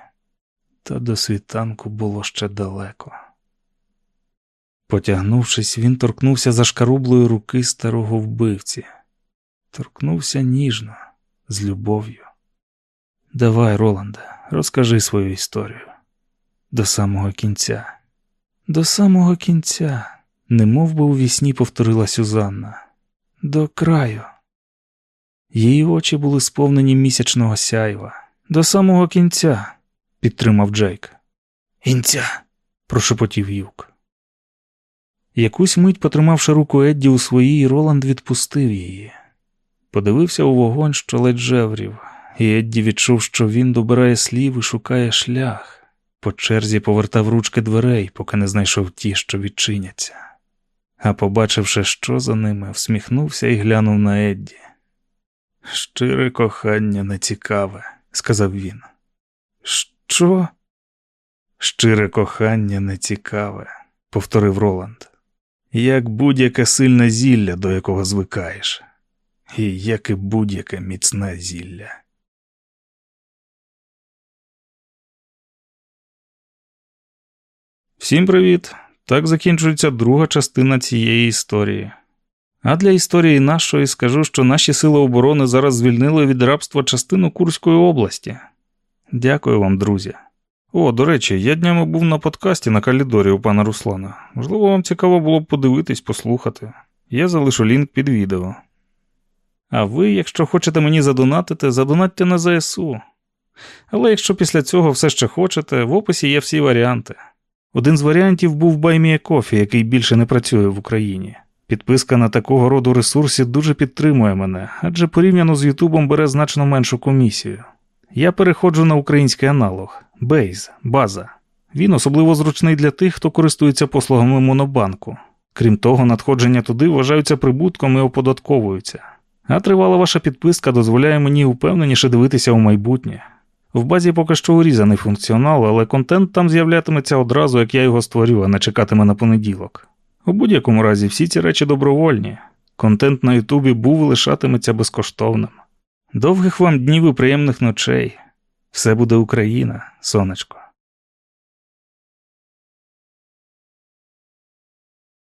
S1: та до світанку було ще далеко. Потягнувшись, він торкнувся за шкарублою руки старого вбивці, торкнувся ніжно, з любов'ю. Давай, Роланде, розкажи свою історію до самого кінця, до самого кінця. Немов би у вісні повторила Сюзанна. До краю. Її очі були сповнені місячного сяйва. До самого кінця, підтримав Джейк.
S3: Кінця.
S1: прошепотів юк. Якусь мить, потримавши руку Едді у своїй, Роланд відпустив її. Подивився у вогонь, що ледь жеврів, і Едді відчув, що він добирає слів і шукає шлях. По черзі повертав ручки дверей, поки не знайшов ті, що відчиняться а побачивши, що за ними, всміхнувся і глянув на Едді. Щире кохання нецікаве, сказав він. Що? Щире кохання нецікаве, повторив Роланд, як будь-яке сильне зілля, до якого звикаєш, і як і будь-яке міцне зілля. Всім привіт! Так закінчується друга частина цієї історії. А для історії нашої скажу, що наші сили оборони зараз звільнили від рабства частину Курської області. Дякую вам, друзі. О, до речі, я днями був на подкасті на калідорі у пана Руслана. Можливо, вам цікаво було б подивитись, послухати. Я залишу лінк під відео. А ви, якщо хочете мені задонатити, задонатьте на ЗСУ. Але якщо після цього все ще хочете, в описі є всі варіанти. Один з варіантів був Баймія Кофі, який більше не працює в Україні. Підписка на такого роду ресурсі дуже підтримує мене, адже порівняно з Ютубом бере значно меншу комісію. Я переходжу на український аналог Бейз, база. Він особливо зручний для тих, хто користується послугами Монобанку. Крім того, надходження туди вважаються прибутком і оподатковуються. А тривала ваша підписка дозволяє мені упевненіше дивитися у майбутнє. В базі поки що урізаний функціонал, але контент там з'являтиметься одразу, як я його створю, а не чекатиме на понеділок. У будь-якому разі, всі ці речі добровольні. Контент на Ютубі був і лишатиметься безкоштовним. Довгих вам днів і приємних ночей. Все буде Україна, сонечко.